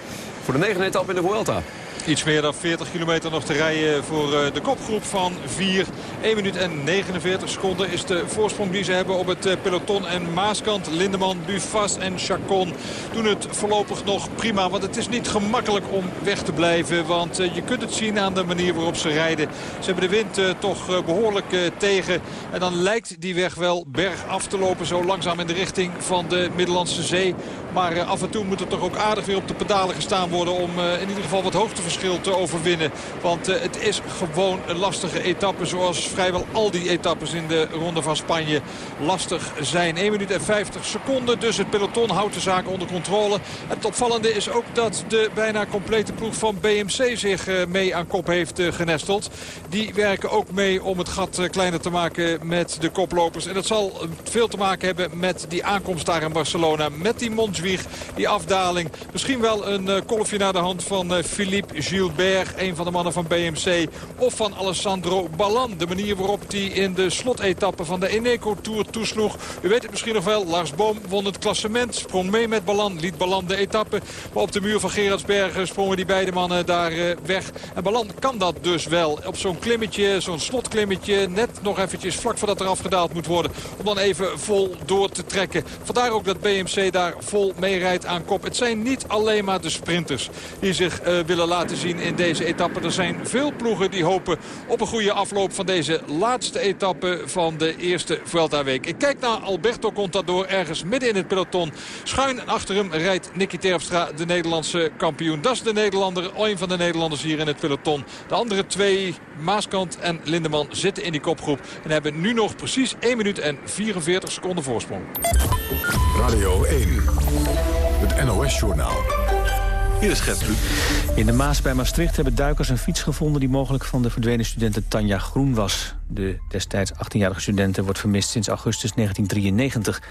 Voor de negende etappe in de Vuelta. Iets meer dan 40 kilometer nog te rijden voor eh, de kopgroep van 4. 1 minuut en 49 seconden is de voorsprong die ze hebben op het eh, peloton. En Maaskant, Lindeman, Bufas en Chacon doen het voorlopig nog prima. Want het is niet gemakkelijk om weg te blijven. Want eh, je kunt het zien aan de manier waarop ze rijden. Ze hebben de wind toch behoorlijk tegen. En dan lijkt die weg wel bergaf te lopen. Zo langzaam in de richting van de Middellandse Zee. Maar af en toe moet er toch ook aardig weer op de pedalen gestaan worden. Om in ieder geval wat hoogte te overwinnen. Want uh, het is gewoon een lastige etappe. Zoals vrijwel al die etappes in de Ronde van Spanje lastig zijn. 1 minuut en 50 seconden. Dus het peloton houdt de zaak onder controle. Het opvallende is ook dat de bijna complete ploeg van BMC zich uh, mee aan kop heeft uh, genesteld. Die werken ook mee om het gat kleiner te maken met de koplopers. En dat zal veel te maken hebben met die aankomst daar in Barcelona. Met die Montjuïc. Die afdaling. Misschien wel een kolfje naar de hand van Philippe Gilbert. Een van de mannen van BMC. Of van Alessandro Ballan. De manier waarop hij in de slotetappe van de Eneco Tour toesloeg. U weet het misschien nog wel. Lars Boom won het klassement. Sprong mee met Ballan. Liet Ballan de etappe. Maar op de muur van Gerardsbergen sprongen die beide mannen daar uh, weg. En Ballan kan dat dus wel. Op zo'n klimmetje, zo'n slotklimmetje. Net nog eventjes vlak voordat er afgedaald moet worden. Om dan even vol door te trekken. Vandaar ook dat BMC daar vol mee rijdt aan kop. Het zijn niet alleen maar de sprinters die zich uh, willen laten zien in deze etappe. Er zijn veel ploegen die hopen op een goede afloop van deze laatste etappe van de eerste Vuelta-week. Ik kijk naar Alberto Contador ergens midden in het peloton. Schuin achter hem rijdt Nicky Terpstra, de Nederlandse kampioen. Dat is de Nederlander, een van de Nederlanders hier in het peloton. De andere twee, Maaskant en Lindeman, zitten in die kopgroep. En hebben nu nog precies 1 minuut en 44 seconden voorsprong. Radio 1, het NOS-journaal. Hier is Gert In de Maas bij Maastricht hebben duikers een fiets gevonden... die mogelijk van de verdwenen studenten Tanja Groen was. De destijds 18-jarige studenten wordt vermist sinds augustus 1993.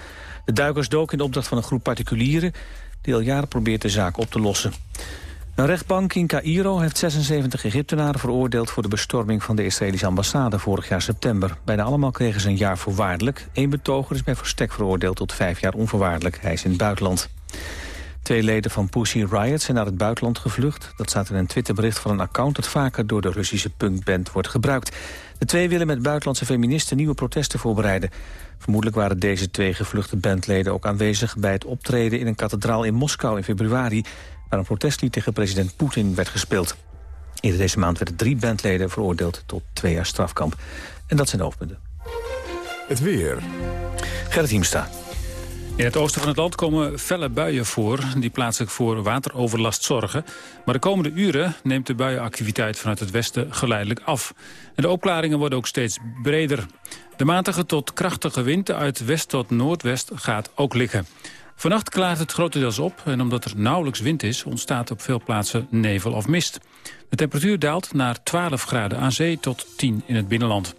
De duikers doken in de opdracht van een groep particulieren... die al jaren probeert de zaak op te lossen. Een rechtbank in Cairo heeft 76 Egyptenaren veroordeeld... voor de bestorming van de Israëlische ambassade vorig jaar september. Bijna allemaal kregen ze een jaar voorwaardelijk. Eén betoger is bij verstek veroordeeld tot vijf jaar onvoorwaardelijk. Hij is in het buitenland. Twee leden van Pussy Riot zijn naar het buitenland gevlucht. Dat staat in een Twitterbericht van een account... dat vaker door de Russische punkband wordt gebruikt. De twee willen met buitenlandse feministen nieuwe protesten voorbereiden. Vermoedelijk waren deze twee gevluchte bandleden ook aanwezig... bij het optreden in een kathedraal in Moskou in februari... waar een protestlied tegen president Poetin werd gespeeld. Eerder deze maand werden drie bandleden veroordeeld tot twee jaar strafkamp. En dat zijn de hoofdpunten. Het weer. Gerrit Hiemsta. In het oosten van het land komen felle buien voor... die plaatselijk voor wateroverlast zorgen. Maar de komende uren neemt de buienactiviteit vanuit het westen geleidelijk af. En de opklaringen worden ook steeds breder. De matige tot krachtige wind uit west tot noordwest gaat ook liggen. Vannacht klaart het grotendeels op en omdat er nauwelijks wind is... ontstaat op veel plaatsen nevel of mist. De temperatuur daalt naar 12 graden aan zee tot 10 in het binnenland.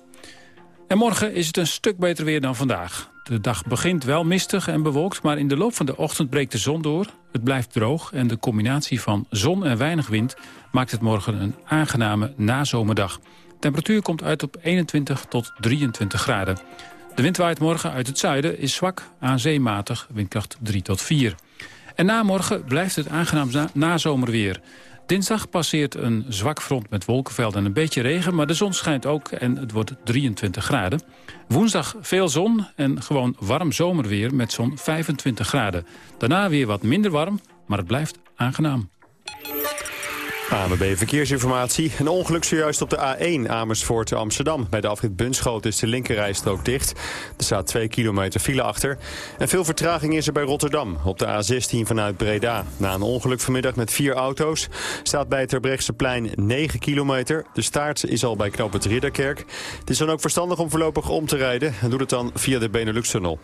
En morgen is het een stuk beter weer dan vandaag. De dag begint wel mistig en bewolkt, maar in de loop van de ochtend breekt de zon door. Het blijft droog en de combinatie van zon en weinig wind... maakt het morgen een aangename nazomerdag. De temperatuur komt uit op 21 tot 23 graden. De wind waait morgen uit het zuiden, is zwak, aan zeematig, windkracht 3 tot 4. En na morgen blijft het aangenaam nazomerweer. Dinsdag passeert een zwak front met wolkenvelden en een beetje regen... maar de zon schijnt ook en het wordt 23 graden. Woensdag veel zon en gewoon warm zomerweer met zo'n 25 graden. Daarna weer wat minder warm, maar het blijft aangenaam. AMB Verkeersinformatie. Een ongeluk zojuist op de A1 Amersfoort Amsterdam. Bij de afrit Bunschoten is de linkerrijstrook dicht. Er staat 2 kilometer file achter. En veel vertraging is er bij Rotterdam. Op de A16 vanuit Breda. Na een ongeluk vanmiddag met vier auto's... staat bij het plein 9 kilometer. De staart is al bij knop het Ridderkerk. Het is dan ook verstandig om voorlopig om te rijden. En doe het dan via de Benelux-tunnel.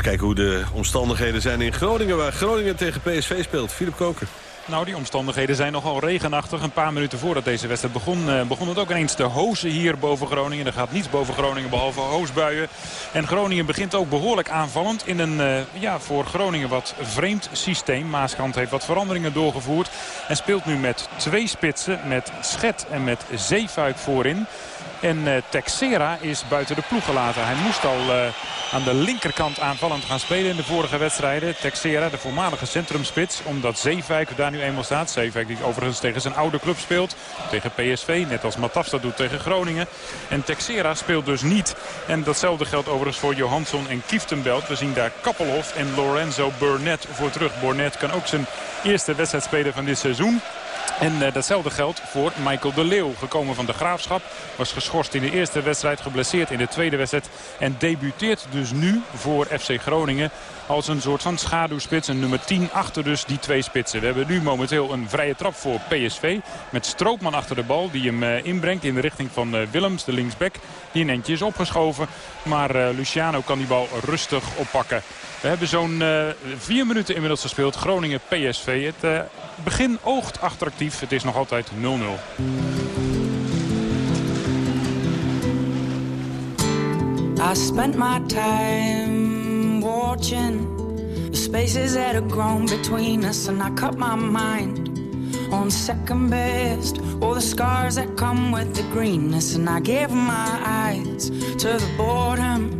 Kijken hoe de omstandigheden zijn in Groningen... waar Groningen tegen PSV speelt. Philip Koker. Nou, die omstandigheden zijn nogal regenachtig. Een paar minuten voordat deze wedstrijd begon, uh, begon het ook ineens te hozen hier boven Groningen. Er gaat niets boven Groningen behalve hoosbuien. En Groningen begint ook behoorlijk aanvallend in een uh, ja, voor Groningen wat vreemd systeem. Maaskant heeft wat veranderingen doorgevoerd. En speelt nu met twee spitsen, met Schet en met Zeefuik voorin. En uh, Texera is buiten de ploeg gelaten. Hij moest al uh, aan de linkerkant aanvallend gaan spelen in de vorige wedstrijden. Texera, de voormalige centrumspits. Omdat Zeevijk daar nu eenmaal staat. Zeevijk die overigens tegen zijn oude club speelt. Tegen PSV, net als Matafs dat doet tegen Groningen. En Texera speelt dus niet. En datzelfde geldt overigens voor Johansson en Kieftenbelt. We zien daar Kappelhof en Lorenzo Burnett voor terug. Burnett kan ook zijn eerste wedstrijd spelen van dit seizoen. En uh, datzelfde geldt voor Michael de Leeuw. Gekomen van de Graafschap. Was geschorst in de eerste wedstrijd. Geblesseerd in de tweede wedstrijd. En debuteert dus nu voor FC Groningen. Als een soort van schaduwspits. Een nummer 10 achter dus die twee spitsen. We hebben nu momenteel een vrije trap voor PSV. Met Stroopman achter de bal. Die hem uh, inbrengt in de richting van uh, Willems, de linksback. Die een eentje is opgeschoven. Maar Luciano kan die bal rustig oppakken. We hebben zo'n uh, vier minuten inmiddels gespeeld. Groningen PSV. Het eh, begin oogt attractief. Het is nog altijd 0-0. I spent my time watching the spaces that have grown between us and I cut my mind on second best all the scars that come with the greenness and I gave my eyes to the boredom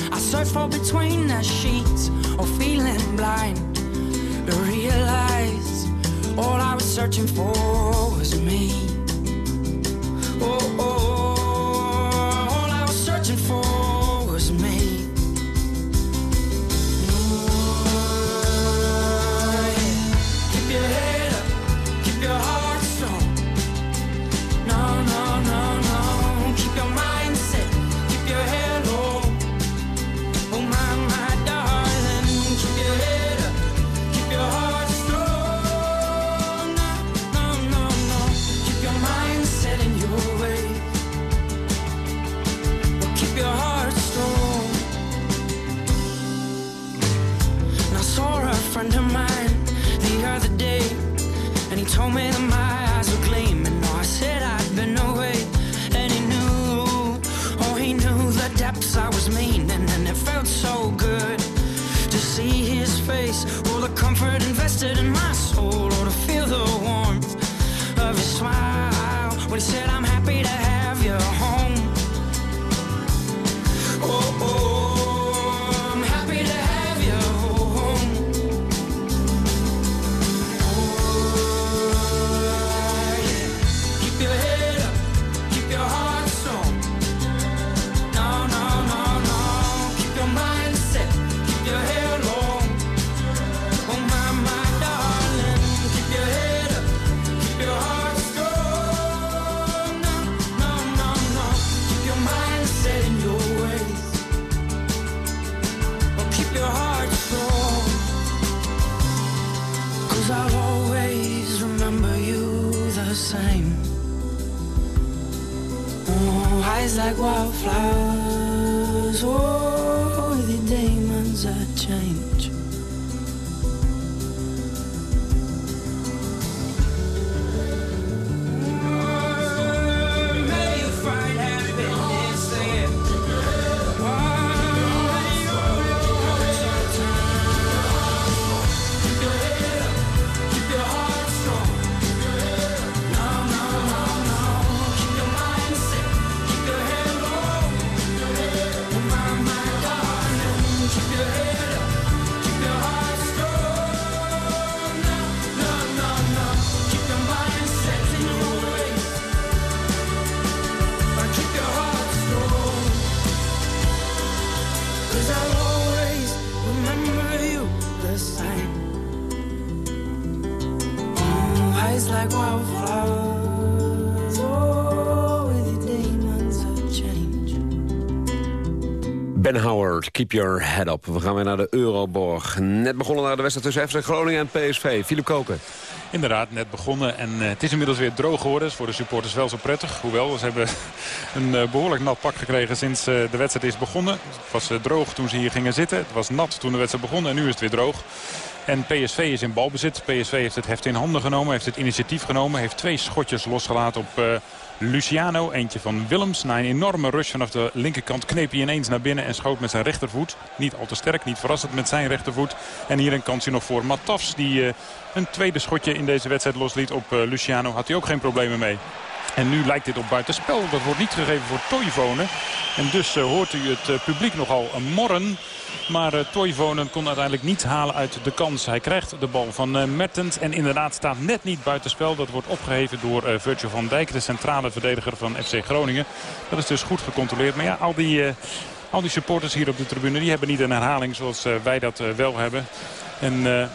Search for between the sheets, or feeling blind to realize all I was searching for was me. Oh, oh. happy to have you home. Ben keep your head up. We gaan weer naar de Euroborg. Net begonnen naar de wedstrijd tussen FC Groningen en PSV. Filip Koken. Inderdaad, net begonnen. En uh, het is inmiddels weer droog geworden. is voor de supporters wel zo prettig. Hoewel, ze hebben <laughs> een uh, behoorlijk nat pak gekregen sinds uh, de wedstrijd is begonnen. Het was droog toen ze hier gingen zitten. Het was nat toen de wedstrijd begon en nu is het weer droog. En PSV is in balbezit. PSV heeft het heft in handen genomen, heeft het initiatief genomen. Heeft twee schotjes losgelaten op Luciano. Eentje van Willems. Na een enorme rush vanaf de linkerkant kneep hij ineens naar binnen en schoot met zijn rechtervoet. Niet al te sterk, niet verrassend met zijn rechtervoet. En hier een kansje nog voor Matafs die uh, een tweede schotje in deze wedstrijd losliet op uh, Luciano. Had hij ook geen problemen mee. En nu lijkt dit op buitenspel. Dat wordt niet gegeven voor Toivonen. En dus uh, hoort u het publiek nogal morren. Maar uh, Toivonen kon uiteindelijk niet halen uit de kans. Hij krijgt de bal van Mertens en inderdaad staat net niet buitenspel. Dat wordt opgeheven door Virgil van Dijk, de centrale verdediger van FC Groningen. Dat is dus goed gecontroleerd. Maar ja, al die, al die supporters hier op de tribune die hebben niet een herhaling zoals wij dat wel hebben. En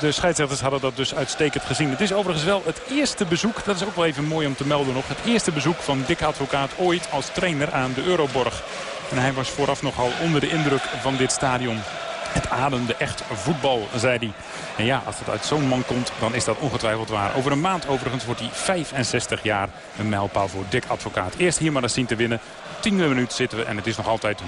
de scheidsrechters hadden dat dus uitstekend gezien. Het is overigens wel het eerste bezoek, dat is ook wel even mooi om te melden nog... het eerste bezoek van Dick Advocaat ooit als trainer aan de Euroborg. En hij was vooraf nogal onder de indruk van dit stadion. Het ademde echt voetbal, zei hij. En ja, als het uit zo'n man komt, dan is dat ongetwijfeld waar. Over een maand overigens wordt hij 65 jaar. Een mijlpaal voor Dick Advocaat. Eerst hier maar eens zien te winnen. Tiende minuut zitten we en het is nog altijd 0-0.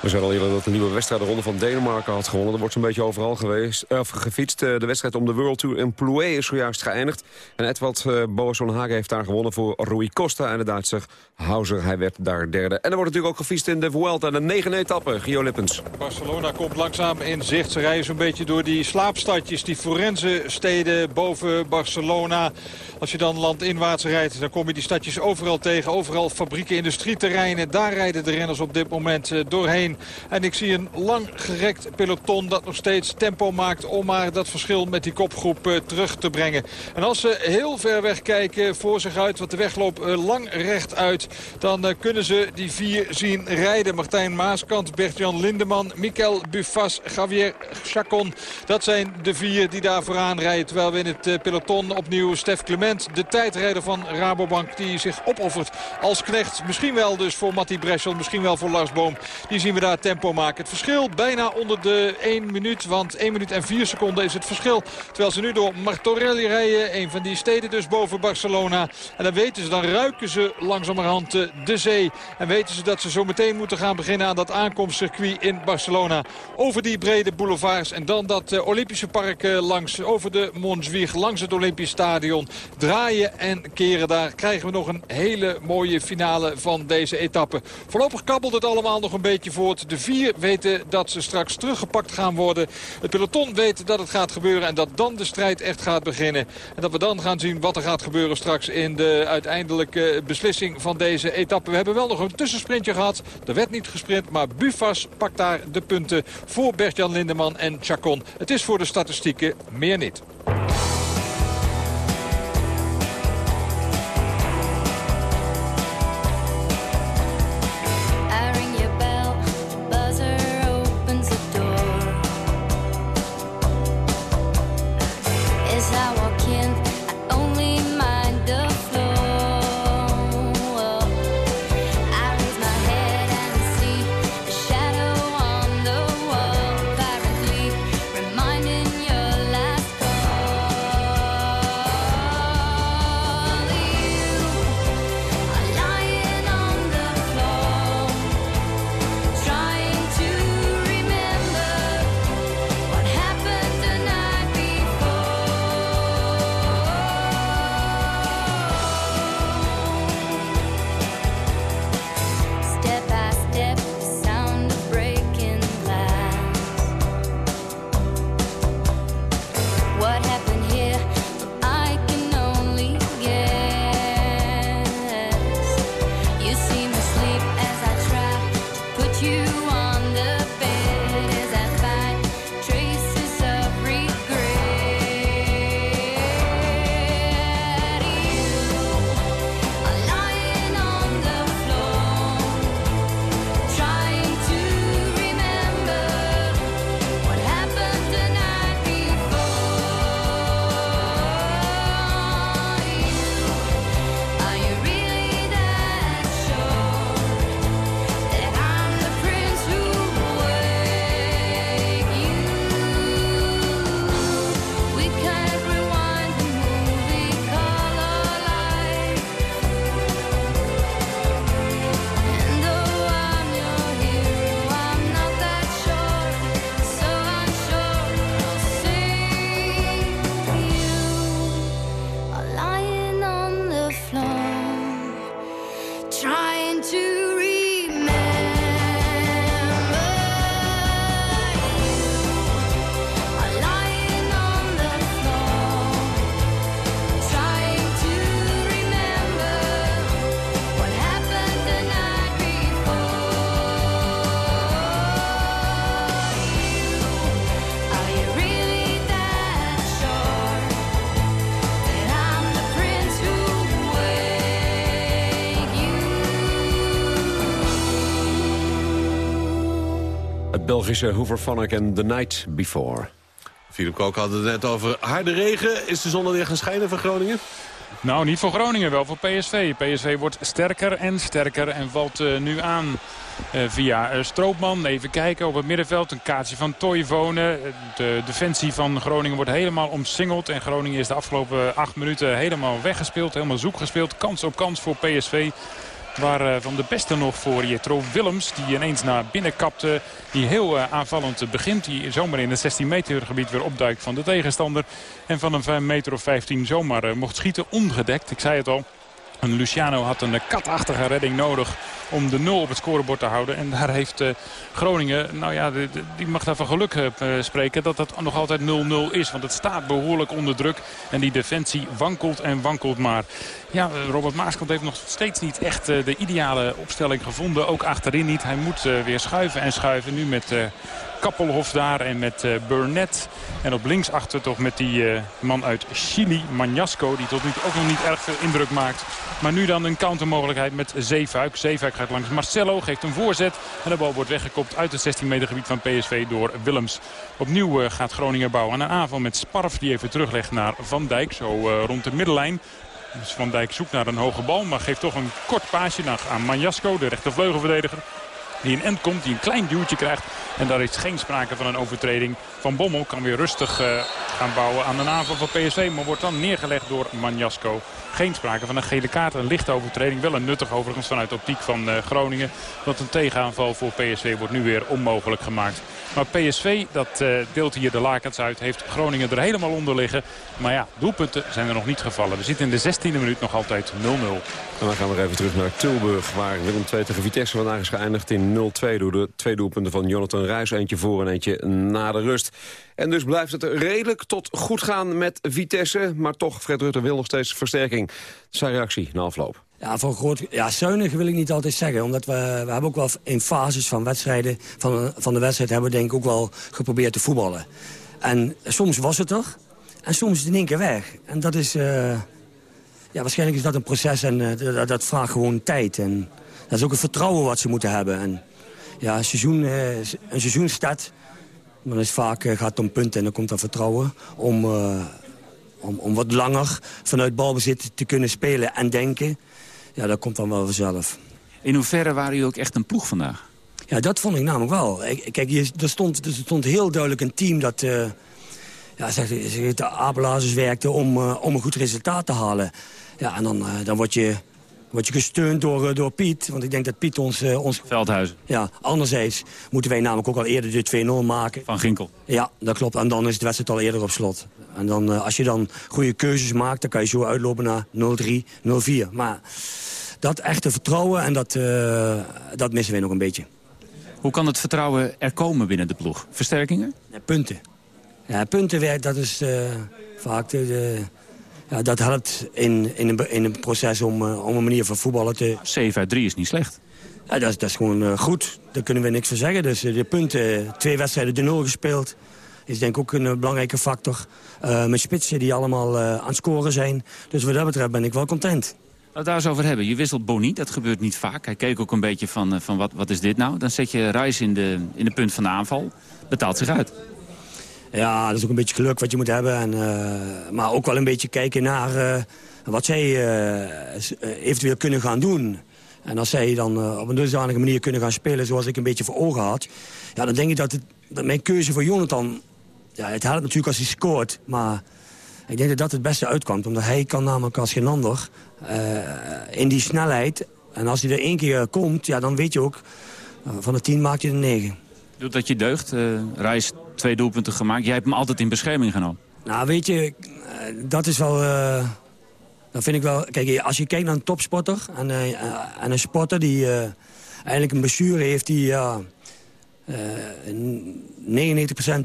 We zeiden al eerder dat de nieuwe wedstrijd de Ronde van Denemarken had gewonnen. Er wordt zo'n beetje overal geweest, of gefietst. Eh, de wedstrijd om de World Tour in Plouay is zojuist geëindigd. En Edwald uh, Boasson Hagen heeft daar gewonnen voor Rui Costa en de Duitser Hauser. Hij werd daar derde. En er wordt natuurlijk ook gefietst in de Vuelta, de negende etappe. Gio Lippens. Barcelona komt langzaam in zicht. Ze rijden zo'n beetje door die slaapstadjes, die forense steden boven Barcelona. Als je dan landinwaarts rijdt, dan kom je die stadjes overal tegen. Overal fabrieken, industrieterreinen. Daar rijden de renners op dit moment eh, En ik zie een lang gerekt peloton dat nog steeds tempo maakt... om maar dat verschil met die kopgroep eh, terug te brengen. En als ze heel ver weg kijken voor zich uit, want de weg loopt uh, lang rechtuit... dan kunnen ze die vier zien rijden. Martijn Maaskant, Bert-Jan Lindeman, Mikel Buffas, Javier Chacon. Dat zijn de vier die daar vooraan rijden. Terwijl we in het peloton opnieuw Stef Clement de tijdrijder van Rabobank die zich opoffert als knecht. Misschien wel dus voor Matti Breschel, misschien wel voor Lars Boom. Die zien we daar tempo maken. Het verschil bijna onder de 1 minuut, want 1 minuut en 4 seconden is het verschil. Terwijl ze nu door Martorelli rijden, een van die steden dus boven Barcelona. En dan weten ze, dan ruiken ze langzamerhand de zee. En weten ze dat ze zo meteen moeten gaan beginnen aan dat aankomstcircuit in Barcelona. Over die brede boulevards en dan dat uh, Olympische park uh, langs, over de Montjuïc, langs het Olympisch Stadion draaien en keren. Daar krijgen we nog een hele mooie finale van deze etappe. Voorlopig kabbelt het allemaal nog een beetje De vier weten dat ze straks teruggepakt gaan worden. Het peloton weet dat het gaat gebeuren en dat dan de strijd echt gaat beginnen. En dat we dan gaan zien wat er gaat gebeuren straks in de uiteindelijke beslissing van deze etappe. We hebben wel nog een tussensprintje gehad. Er werd niet gesprint, maar Bufas pakt daar de punten voor Bert-Jan Lindeman en Chacon. Het is voor de statistieken meer niet. Belgische Hoover en The Night Before. Philip Kook had het net over harde regen. Is de zon er weer gaan schijnen voor Groningen? Nou, niet voor Groningen, wel voor PSV. PSV wordt sterker en sterker en valt uh, nu aan uh, via uh, Stroopman. Even kijken op het middenveld. Een kaartje van Toivonen. De defensie van Groningen wordt helemaal omsingeld. En Groningen is de afgelopen acht minuten helemaal weggespeeld. Helemaal zoek gespeeld. Kans op kans voor PSV. Waar uh, van de beste nog voor Jetro Willems. Die ineens naar binnen kapte. Die heel uh, aanvallend begint. Die zomaar in het 16 meter gebied weer opduikt van de tegenstander. En van een 5 meter of 15 zomaar uh, mocht schieten ongedekt. Ik zei het al. Luciano had een katachtige redding nodig om de nul op het scorebord te houden. En daar heeft uh, Groningen, nou ja, die mag daar van geluk uh, spreken dat het nog altijd 0-0 is. Want het staat behoorlijk onder druk. En die defensie wankelt en wankelt maar. Ja, Robert Maaskant heeft nog steeds niet echt de ideale opstelling gevonden. Ook achterin niet. Hij moet weer schuiven en schuiven. Nu met Kappelhof daar en met Burnett. En op links achter toch met die man uit Chili, Manjasco. Die tot nu toe ook nog niet erg veel indruk maakt. Maar nu dan een countermogelijkheid met Zeefuik. Zeefuik langs Marcelo, geeft een voorzet. En de bal wordt weggekopt uit het 16 meter gebied van PSV door Willems. Opnieuw uh, gaat Groningen bouwen aan een aanval met Sparf. Die even teruglegt naar Van Dijk, zo rond de middenlijn. Dus Van Dijk zoekt naar een hoge bal, maar geeft toch een kort paasje aan Manjasco, de rechtervleugelverdediger. Die een end komt, die een klein duwtje krijgt. En daar is geen sprake van een overtreding. Van Bommel kan weer rustig uh, gaan bouwen aan de aanval van PSV. Maar wordt dan neergelegd door Manjasco. Geen sprake van een gele kaart, een lichte overtreding. Wel een nuttig overigens vanuit de optiek van uh, Groningen. Want een tegenaanval voor PSV wordt nu weer onmogelijk gemaakt. Maar PSV, dat uh, deelt hier de lakens uit, heeft Groningen er helemaal onder liggen. Maar ja, doelpunten zijn er nog niet gevallen. We zitten in de 16e minuut nog altijd 0-0. En dan gaan we even terug naar Tilburg, waar Willem II tegen Vitesse vandaag is geëindigd in 0-2 door de twee doelpunten van Jonathan Ruijs. Eentje voor en eentje na de rust. En dus blijft het redelijk tot goed gaan met Vitesse. Maar toch, Fred Rutte wil nog steeds versterking. Zijn reactie na afloop. Ja, voor groot, ja, zuinig wil ik niet altijd zeggen. Omdat we, we hebben ook wel in fases van wedstrijden, van, van de wedstrijd hebben we denk ik ook wel geprobeerd te voetballen. En soms was het er. En soms is het in één keer weg. En dat is, uh, ja, waarschijnlijk is dat een proces en uh, dat, vraagt gewoon tijd. En dat is ook een vertrouwen wat ze moeten hebben. En ja, een seizoen, uh, een seizoen dan is vaak, gaat het om punten en dan komt dan vertrouwen om, om, om wat langer vanuit balbezit te kunnen spelen en denken ja, dat komt dan wel vanzelf. In hoeverre waren u ook echt een ploeg vandaag? Ja, dat vond ik namelijk wel. Kijk, er stond, er stond heel duidelijk een team dat... Uh, ja, zeg, de apenlazers werkte om, uh, om een goed resultaat te halen. Ja, en dan, dan word je, word je gesteund door, door Piet. Want ik denk dat Piet ons... ons Veldhuizen. Ja, anderzijds moeten wij namelijk ook al eerder de 2-0 maken. Van Ginkel. Ja, dat klopt. En dan is de wedstrijd al eerder op slot. En dan, als je dan goede keuzes maakt, dan kan je zo uitlopen naar 0-3, 0-4. Maar dat echte vertrouwen, en dat, uh, dat missen we nog een beetje. Hoe kan het vertrouwen er komen binnen de ploeg? Versterkingen? Ja, punten. Ja, puntenwerk, dat is vaak de, de, ja, dat helpt in, in, een, in een proces om, uh, om een manier van voetballen te... 7 uit 3 is niet slecht. Ja, dat, is, dat is gewoon goed. Daar kunnen we niks van zeggen. Dus de punten, twee wedstrijden de nul gespeeld is denk ik ook een belangrijke factor. Met spitsen die allemaal aan het scoren zijn. Dus wat dat betreft ben ik wel content. Laten we daar eens over hebben. Je wisselt Boni, dat gebeurt niet vaak. Hij keek ook een beetje van, van wat, wat is dit nou? Dan zet je Reis in de, in de punt van de aanval. Betaalt zich uit. Ja, dat is ook een beetje geluk wat je moet hebben. En, maar ook wel een beetje kijken naar wat zij eventueel kunnen gaan doen. En als zij dan op een dusdanige manier kunnen gaan spelen zoals ik een beetje voor ogen had... Ja, dan denk ik dat, het, dat mijn keuze voor Jonathan ja, het helpt natuurlijk als hij scoort, maar ik denk dat dat het beste uitkomt. Omdat hij kan namelijk als geen ander in die snelheid... en als hij er één keer komt, ja, dan weet je ook... Van de tien maakt je er negen. Doet dat je deugd? Reis twee doelpunten gemaakt. Jij hebt hem altijd in bescherming genomen. Nou, weet je, dat is wel... dat vind ik wel... Kijk, als je kijkt naar een topsporter... en, en een sporter die eigenlijk een blessure heeft... die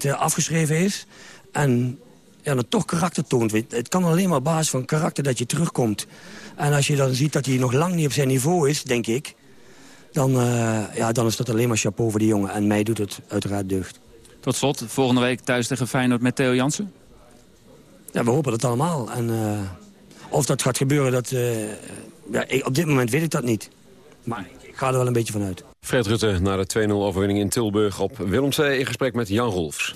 99% afgeschreven is. En ja, dan toch karakter toont. Het kan alleen maar op basis van karakter dat je terugkomt. En als je dan ziet dat hij nog lang niet op zijn niveau is, denk ik... dan, uh, ja, dan is dat alleen maar chapeau voor die jongen. En mij doet het uiteraard deugd. Tot slot, volgende week thuis tegen Feyenoord met Theo Jansen? Ja, we hopen het allemaal. En uh, of dat gaat gebeuren, dat, uh, ja, ik, op dit moment weet ik dat niet. Maar ik ga er wel een beetje van uit. Fred Rutte na de 2-0 overwinning in Tilburg op Willem II... in gesprek met Jan Rolfs.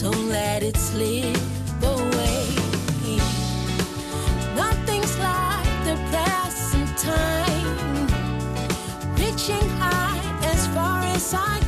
Don't let it slip away. Nothing's like the present time, reaching high as far as I can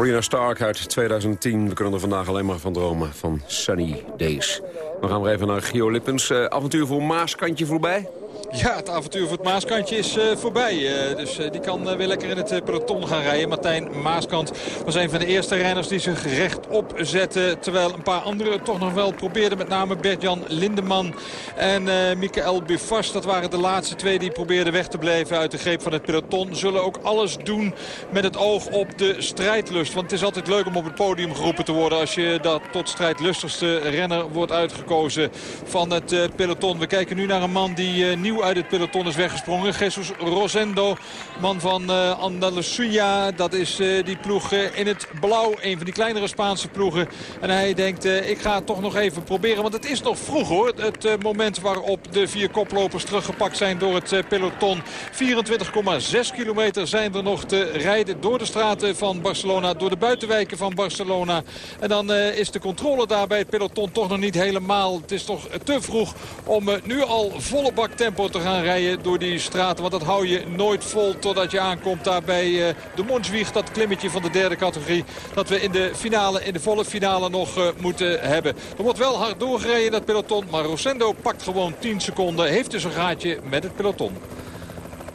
Sabrina Stark uit 2010. We kunnen er vandaag alleen maar van dromen van Sunny Days. We gaan weer even naar Gio Lippens. Eh, avontuur voor Maaskantje voorbij. Ja, het avontuur voor het Maaskantje is eh, voorbij. Eh, dus eh, die kan weer lekker in het peloton gaan rijden. Martijn Maaskant was een van de eerste renners die zich rechtop zette. Terwijl een paar anderen toch nog wel probeerden. Met name Bert-Jan Lindeman en Michael Buffas. Dat waren de laatste twee die probeerden weg te blijven uit de greep van het peloton. Zullen ook alles doen met het oog op de strijdlust. Want het is altijd leuk om op het podium geroepen te worden... als je dat tot strijdlustigste renner wordt uitgekozen van het peloton. We kijken nu naar een man die eh, uit het peloton is weggesprongen. Jesus Rosendo, man van uh, Andalusia. Dat is uh, die ploeg uh, in het blauw. Een van die kleinere Spaanse ploegen. En hij denkt, ik ga het toch nog even proberen. Want het is nog vroeg hoor. Het moment waarop de vier koplopers teruggepakt zijn door het peloton. 24,6 kilometer zijn er nog te rijden door de straten van Barcelona. Door de buitenwijken van Barcelona. En dan is de controle daar bij het peloton toch nog niet helemaal. Het is toch te vroeg om nu al volle bak tempo te gaan rijden door die straten. Want dat hou je nooit vol totdat je aankomt daar bij uh, de Monswieg. Dat klimmetje van de derde categorie. Dat we in de finale, in de volle finale nog uh, moeten hebben. Er wordt wel hard doorgereden dat peloton. Maar Rosendo pakt gewoon 10 seconden. Heeft dus een gaatje met het peloton.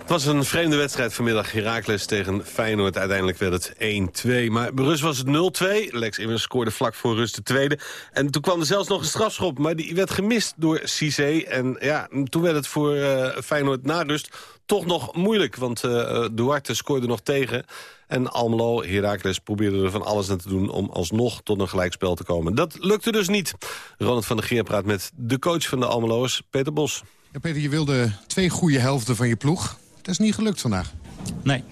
Het was een vreemde wedstrijd vanmiddag. Heracles tegen Feyenoord. Uiteindelijk werd het 1-2. Maar rust was het 0-2. Lex Immers scoorde vlak voor rust de tweede. En toen kwam er zelfs nog een strafschop. Maar die werd gemist door Cissé. En ja, toen werd het voor uh, Feyenoord na rust toch nog moeilijk. Want uh, Duarte scoorde nog tegen. En Almelo, Heracles, probeerde er van alles aan te doen... om alsnog tot een gelijkspel te komen. Dat lukte dus niet. Ronald van der Geer praat met de coach van de Almelo's, Peter Bos. Ja, Peter, je wilde twee goede helften van je ploeg. Dat is niet gelukt vandaag. Nee,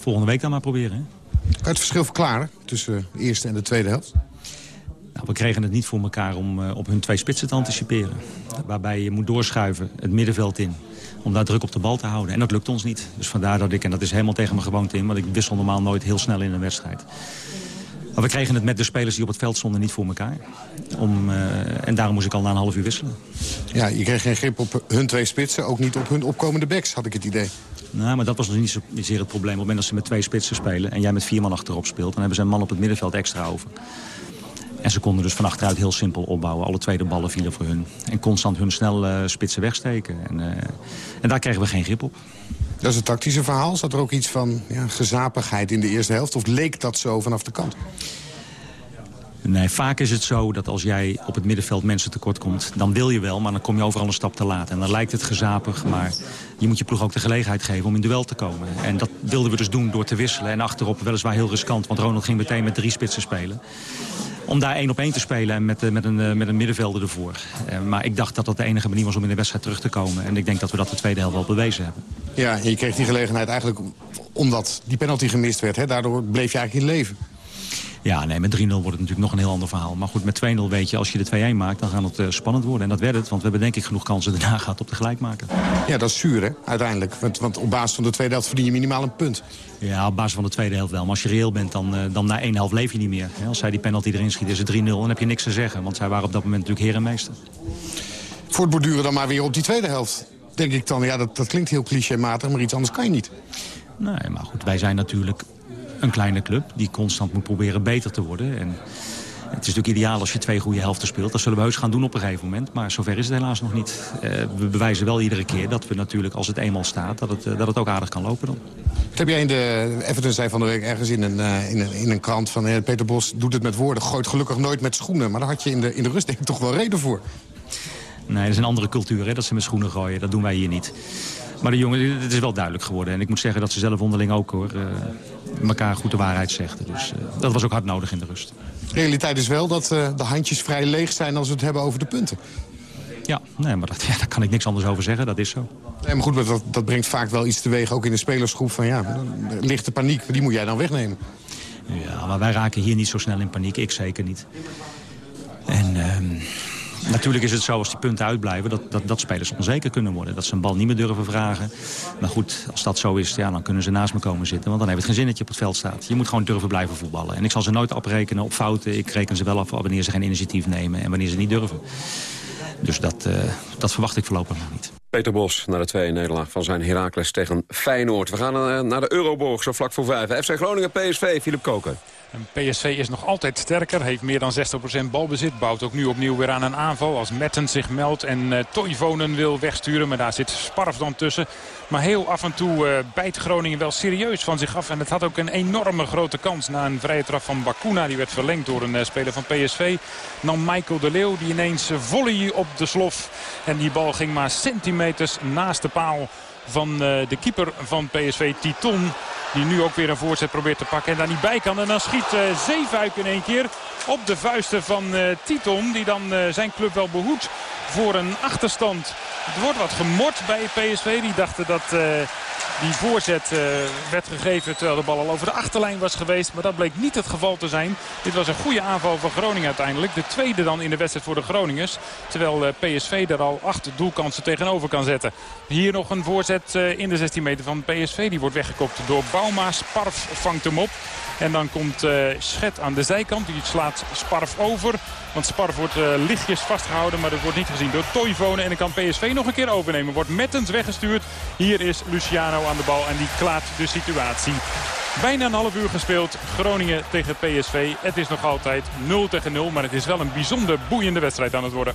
volgende week dan maar proberen. Hè? Kan je het verschil verklaren tussen de eerste en de tweede helft? Nou, we kregen het niet voor elkaar om uh, op hun twee spitsen te anticiperen. Waarbij je moet doorschuiven het middenveld in om daar druk op de bal te houden. En dat lukt ons niet. Dus vandaar dat ik, en dat is helemaal tegen mijn gewoonte in... want ik wissel normaal nooit heel snel in een wedstrijd. Maar we kregen het met de spelers die op het veld stonden niet voor elkaar. Om, uh, en daarom moest ik al na een half uur wisselen. Ja, je kreeg geen grip op hun twee spitsen, ook niet op hun opkomende backs, had ik het idee. Nou, maar dat was nog niet zozeer het probleem. Op het moment dat ze met twee spitsen spelen en jij met vier man achterop speelt... dan hebben ze een man op het middenveld extra over. En ze konden dus van achteruit heel simpel opbouwen. Alle tweede ballen vielen voor hun. En constant hun snel uh, spitsen wegsteken. En, uh, en daar kregen we geen grip op. Dat is het tactische verhaal. Zat er ook iets van ja, gezapigheid in de eerste helft? Of leek dat zo vanaf de kant? Nee, vaak is het zo dat als jij op het middenveld mensen tekort komt... dan wil je wel, maar dan kom je overal een stap te laat. En dan lijkt het gezapig, maar je moet je ploeg ook de gelegenheid geven om in duel te komen. En dat wilden we dus doen door te wisselen. En achterop weliswaar heel riskant, want Ronald ging meteen met drie spitsen spelen om daar één op één te spelen en met, met, een, met een middenvelder ervoor. Uh, maar ik dacht dat dat de enige manier was om in de wedstrijd terug te komen. En ik denk dat we dat de tweede helft wel bewezen hebben. Ja, je kreeg die gelegenheid eigenlijk omdat die penalty gemist werd. Hè? Daardoor bleef je eigenlijk in leven. Ja, nee, met 3-0 wordt het natuurlijk nog een heel ander verhaal. Maar goed, met 2-0 weet je, als je de 2-1 maakt, dan gaat het uh, spannend worden. En dat werd het, want we hebben denk ik genoeg kansen daarna gehad op de gelijkmaker. Ja, dat is zuur, hè, uiteindelijk. Want, want op basis van de tweede helft verdien je minimaal een punt. Ja, op basis van de tweede helft wel. Maar als je reëel bent, dan, uh, dan na één helft leef je niet meer. Als zij die penalty erin schiet, is het 3-0. Dan heb je niks te zeggen, want zij waren op dat moment natuurlijk heer en meester. Voortborduren dan maar weer op die tweede helft. Denk ik dan, ja, dat, dat klinkt heel clichématig, maar iets anders kan je niet. Nee, maar goed, wij zijn natuurlijk een kleine club die constant moet proberen beter te worden. En het is natuurlijk ideaal als je twee goede helften speelt. Dat zullen we heus gaan doen op een gegeven moment. Maar zover is het helaas nog niet. Uh, we bewijzen wel iedere keer dat we natuurlijk, als het eenmaal staat... dat het, uh, dat het ook aardig kan lopen dan. Wat heb jij in de... Everton zei van de week ergens in een, uh, in een, in een krant... van Peter Bos doet het met woorden, gooit gelukkig nooit met schoenen. Maar daar had je in de, in de rust denk ik toch wel reden voor. Nee, dat is een andere cultuur, hè, dat ze met schoenen gooien. Dat doen wij hier niet. Maar de jongen, het is wel duidelijk geworden. En ik moet zeggen dat ze zelf onderling ook hoor, elkaar goed de waarheid zegden. Dus uh, dat was ook hard nodig in de rust. De realiteit is wel dat uh, de handjes vrij leeg zijn als we het hebben over de punten. Ja, nee, maar dat, <laughs> ja, daar kan ik niks anders over zeggen. Dat is zo. Nee, maar goed, maar dat, dat brengt vaak wel iets teweeg, ook in de spelersgroep. Van ja, lichte paniek, die moet jij dan wegnemen. Ja, maar wij raken hier niet zo snel in paniek. Ik zeker niet. En... Uh, Natuurlijk is het zo als die punten uitblijven dat, dat, dat spelers onzeker kunnen worden. Dat ze een bal niet meer durven vragen. Maar goed, als dat zo is, ja, dan kunnen ze naast me komen zitten. Want dan heeft het geen zin dat je op het veld staat. Je moet gewoon durven blijven voetballen. En ik zal ze nooit afrekenen op fouten. Ik reken ze wel af wanneer ze geen initiatief nemen en wanneer ze niet durven. Dus dat, uh, dat verwacht ik voorlopig nog niet. Peter Bos naar de tweede nederlaag van zijn Heracles tegen Feyenoord. We gaan naar de Euroborg, zo vlak voor vijf. FC Groningen, PSV, Filip Koken. En PSV is nog altijd sterker, heeft meer dan 60% balbezit. Bouwt ook nu opnieuw weer aan een aanval als Metten zich meldt en uh, Toivonen wil wegsturen. Maar daar zit Sparf dan tussen. Maar heel af en toe uh, bijt Groningen wel serieus van zich af. En het had ook een enorme grote kans na een vrije trap van Bakuna. Die werd verlengd door een uh, speler van PSV. Dan Michael de Leeuw die ineens volley op de slof. En die bal ging maar centimeters naast de paal van de keeper van PSV, Titon. Die nu ook weer een voorzet probeert te pakken en daar niet bij kan. En dan schiet uh, Zeefuik in één keer op de vuisten van uh, Titon. Die dan uh, zijn club wel behoedt voor een achterstand. Het wordt wat gemord bij PSV. Die dachten dat die voorzet werd gegeven terwijl de bal al over de achterlijn was geweest. Maar dat bleek niet het geval te zijn. Dit was een goede aanval van Groningen uiteindelijk. De tweede dan in de wedstrijd voor de Groningers. Terwijl PSV er al acht doelkansen tegenover kan zetten. Hier nog een voorzet in de 16 meter van PSV. Die wordt weggekopt door Bauma. Sparf vangt hem op. En dan komt Schet aan de zijkant. Die slaat Sparf over. Want Sparf wordt lichtjes vastgehouden. Maar dat wordt niet gezien door Toivonen. En dan kan PSV nog een keer overnemen. Wordt mettend weggestuurd. Hier is Luciano aan de bal en die klaart de situatie. Bijna een half uur gespeeld. Groningen tegen PSV. Het is nog altijd 0 tegen 0. Maar het is wel een bijzonder boeiende wedstrijd aan het worden.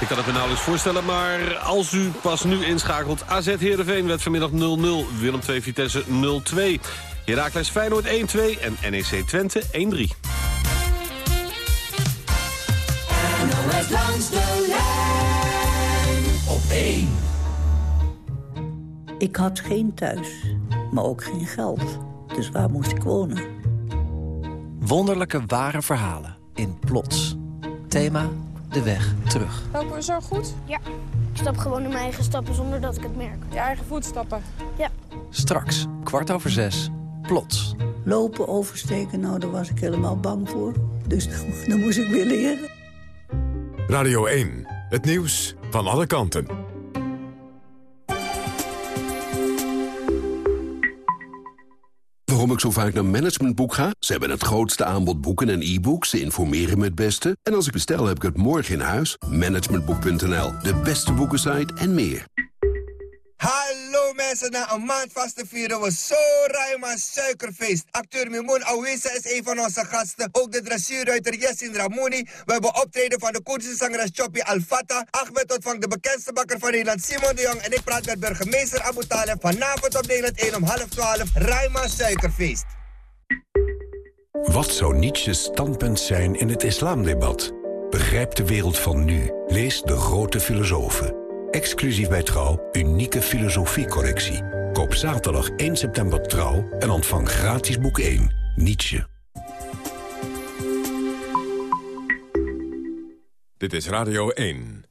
Ik kan het me nauwelijks voorstellen, maar als u pas nu inschakelt... AZ Heerenveen werd vanmiddag 0-0, Willem 2 Vitesse 0-2. Heracles Feyenoord 1-2 en NEC Twente 1-3. NOS langs de lijn op 1. Ik had geen thuis, maar ook geen geld. Dus waar moest ik wonen? Wonderlijke ware verhalen in Plots. Thema De Weg Terug. Lopen we zo goed? Ja. Ik stap gewoon in mijn eigen stappen zonder dat ik het merk. Je eigen voetstappen? Ja. Straks, kwart over zes, Plots. Lopen, oversteken, nou daar was ik helemaal bang voor. Dus dan moest ik weer leren. Radio 1, het nieuws van alle kanten. Waarom ik zo vaak naar Managementboek ga? Ze hebben het grootste aanbod boeken en e-books. Ze informeren me het beste. En als ik bestel, heb ik het morgen in huis. Managementboek.nl, de beste boekensite en meer. Mensen, na een maand vast te vieren we zo ruim suikerfeest. Acteur Mimoun Awisa is een van onze gasten. Ook de dressuurruiter Yassin Ramouni. We hebben optreden van de Koerdische zangeres Choppy Al-Fata. Ahmed ontvangt de bekendste bakker van Nederland Simon de Jong. En ik praat met burgemeester Abu Taleb. Vanavond op Nederland 1 om half 12. Ruim suikerfeest. Wat zou Nietzsche's standpunt zijn in het islamdebat? Begrijp de wereld van nu. Lees De Grote Filosofen. Exclusief bij Trouw, unieke filosofiecorrectie. Koop zaterdag 1 september Trouw en ontvang gratis boek 1, Nietzsche. Dit is Radio 1.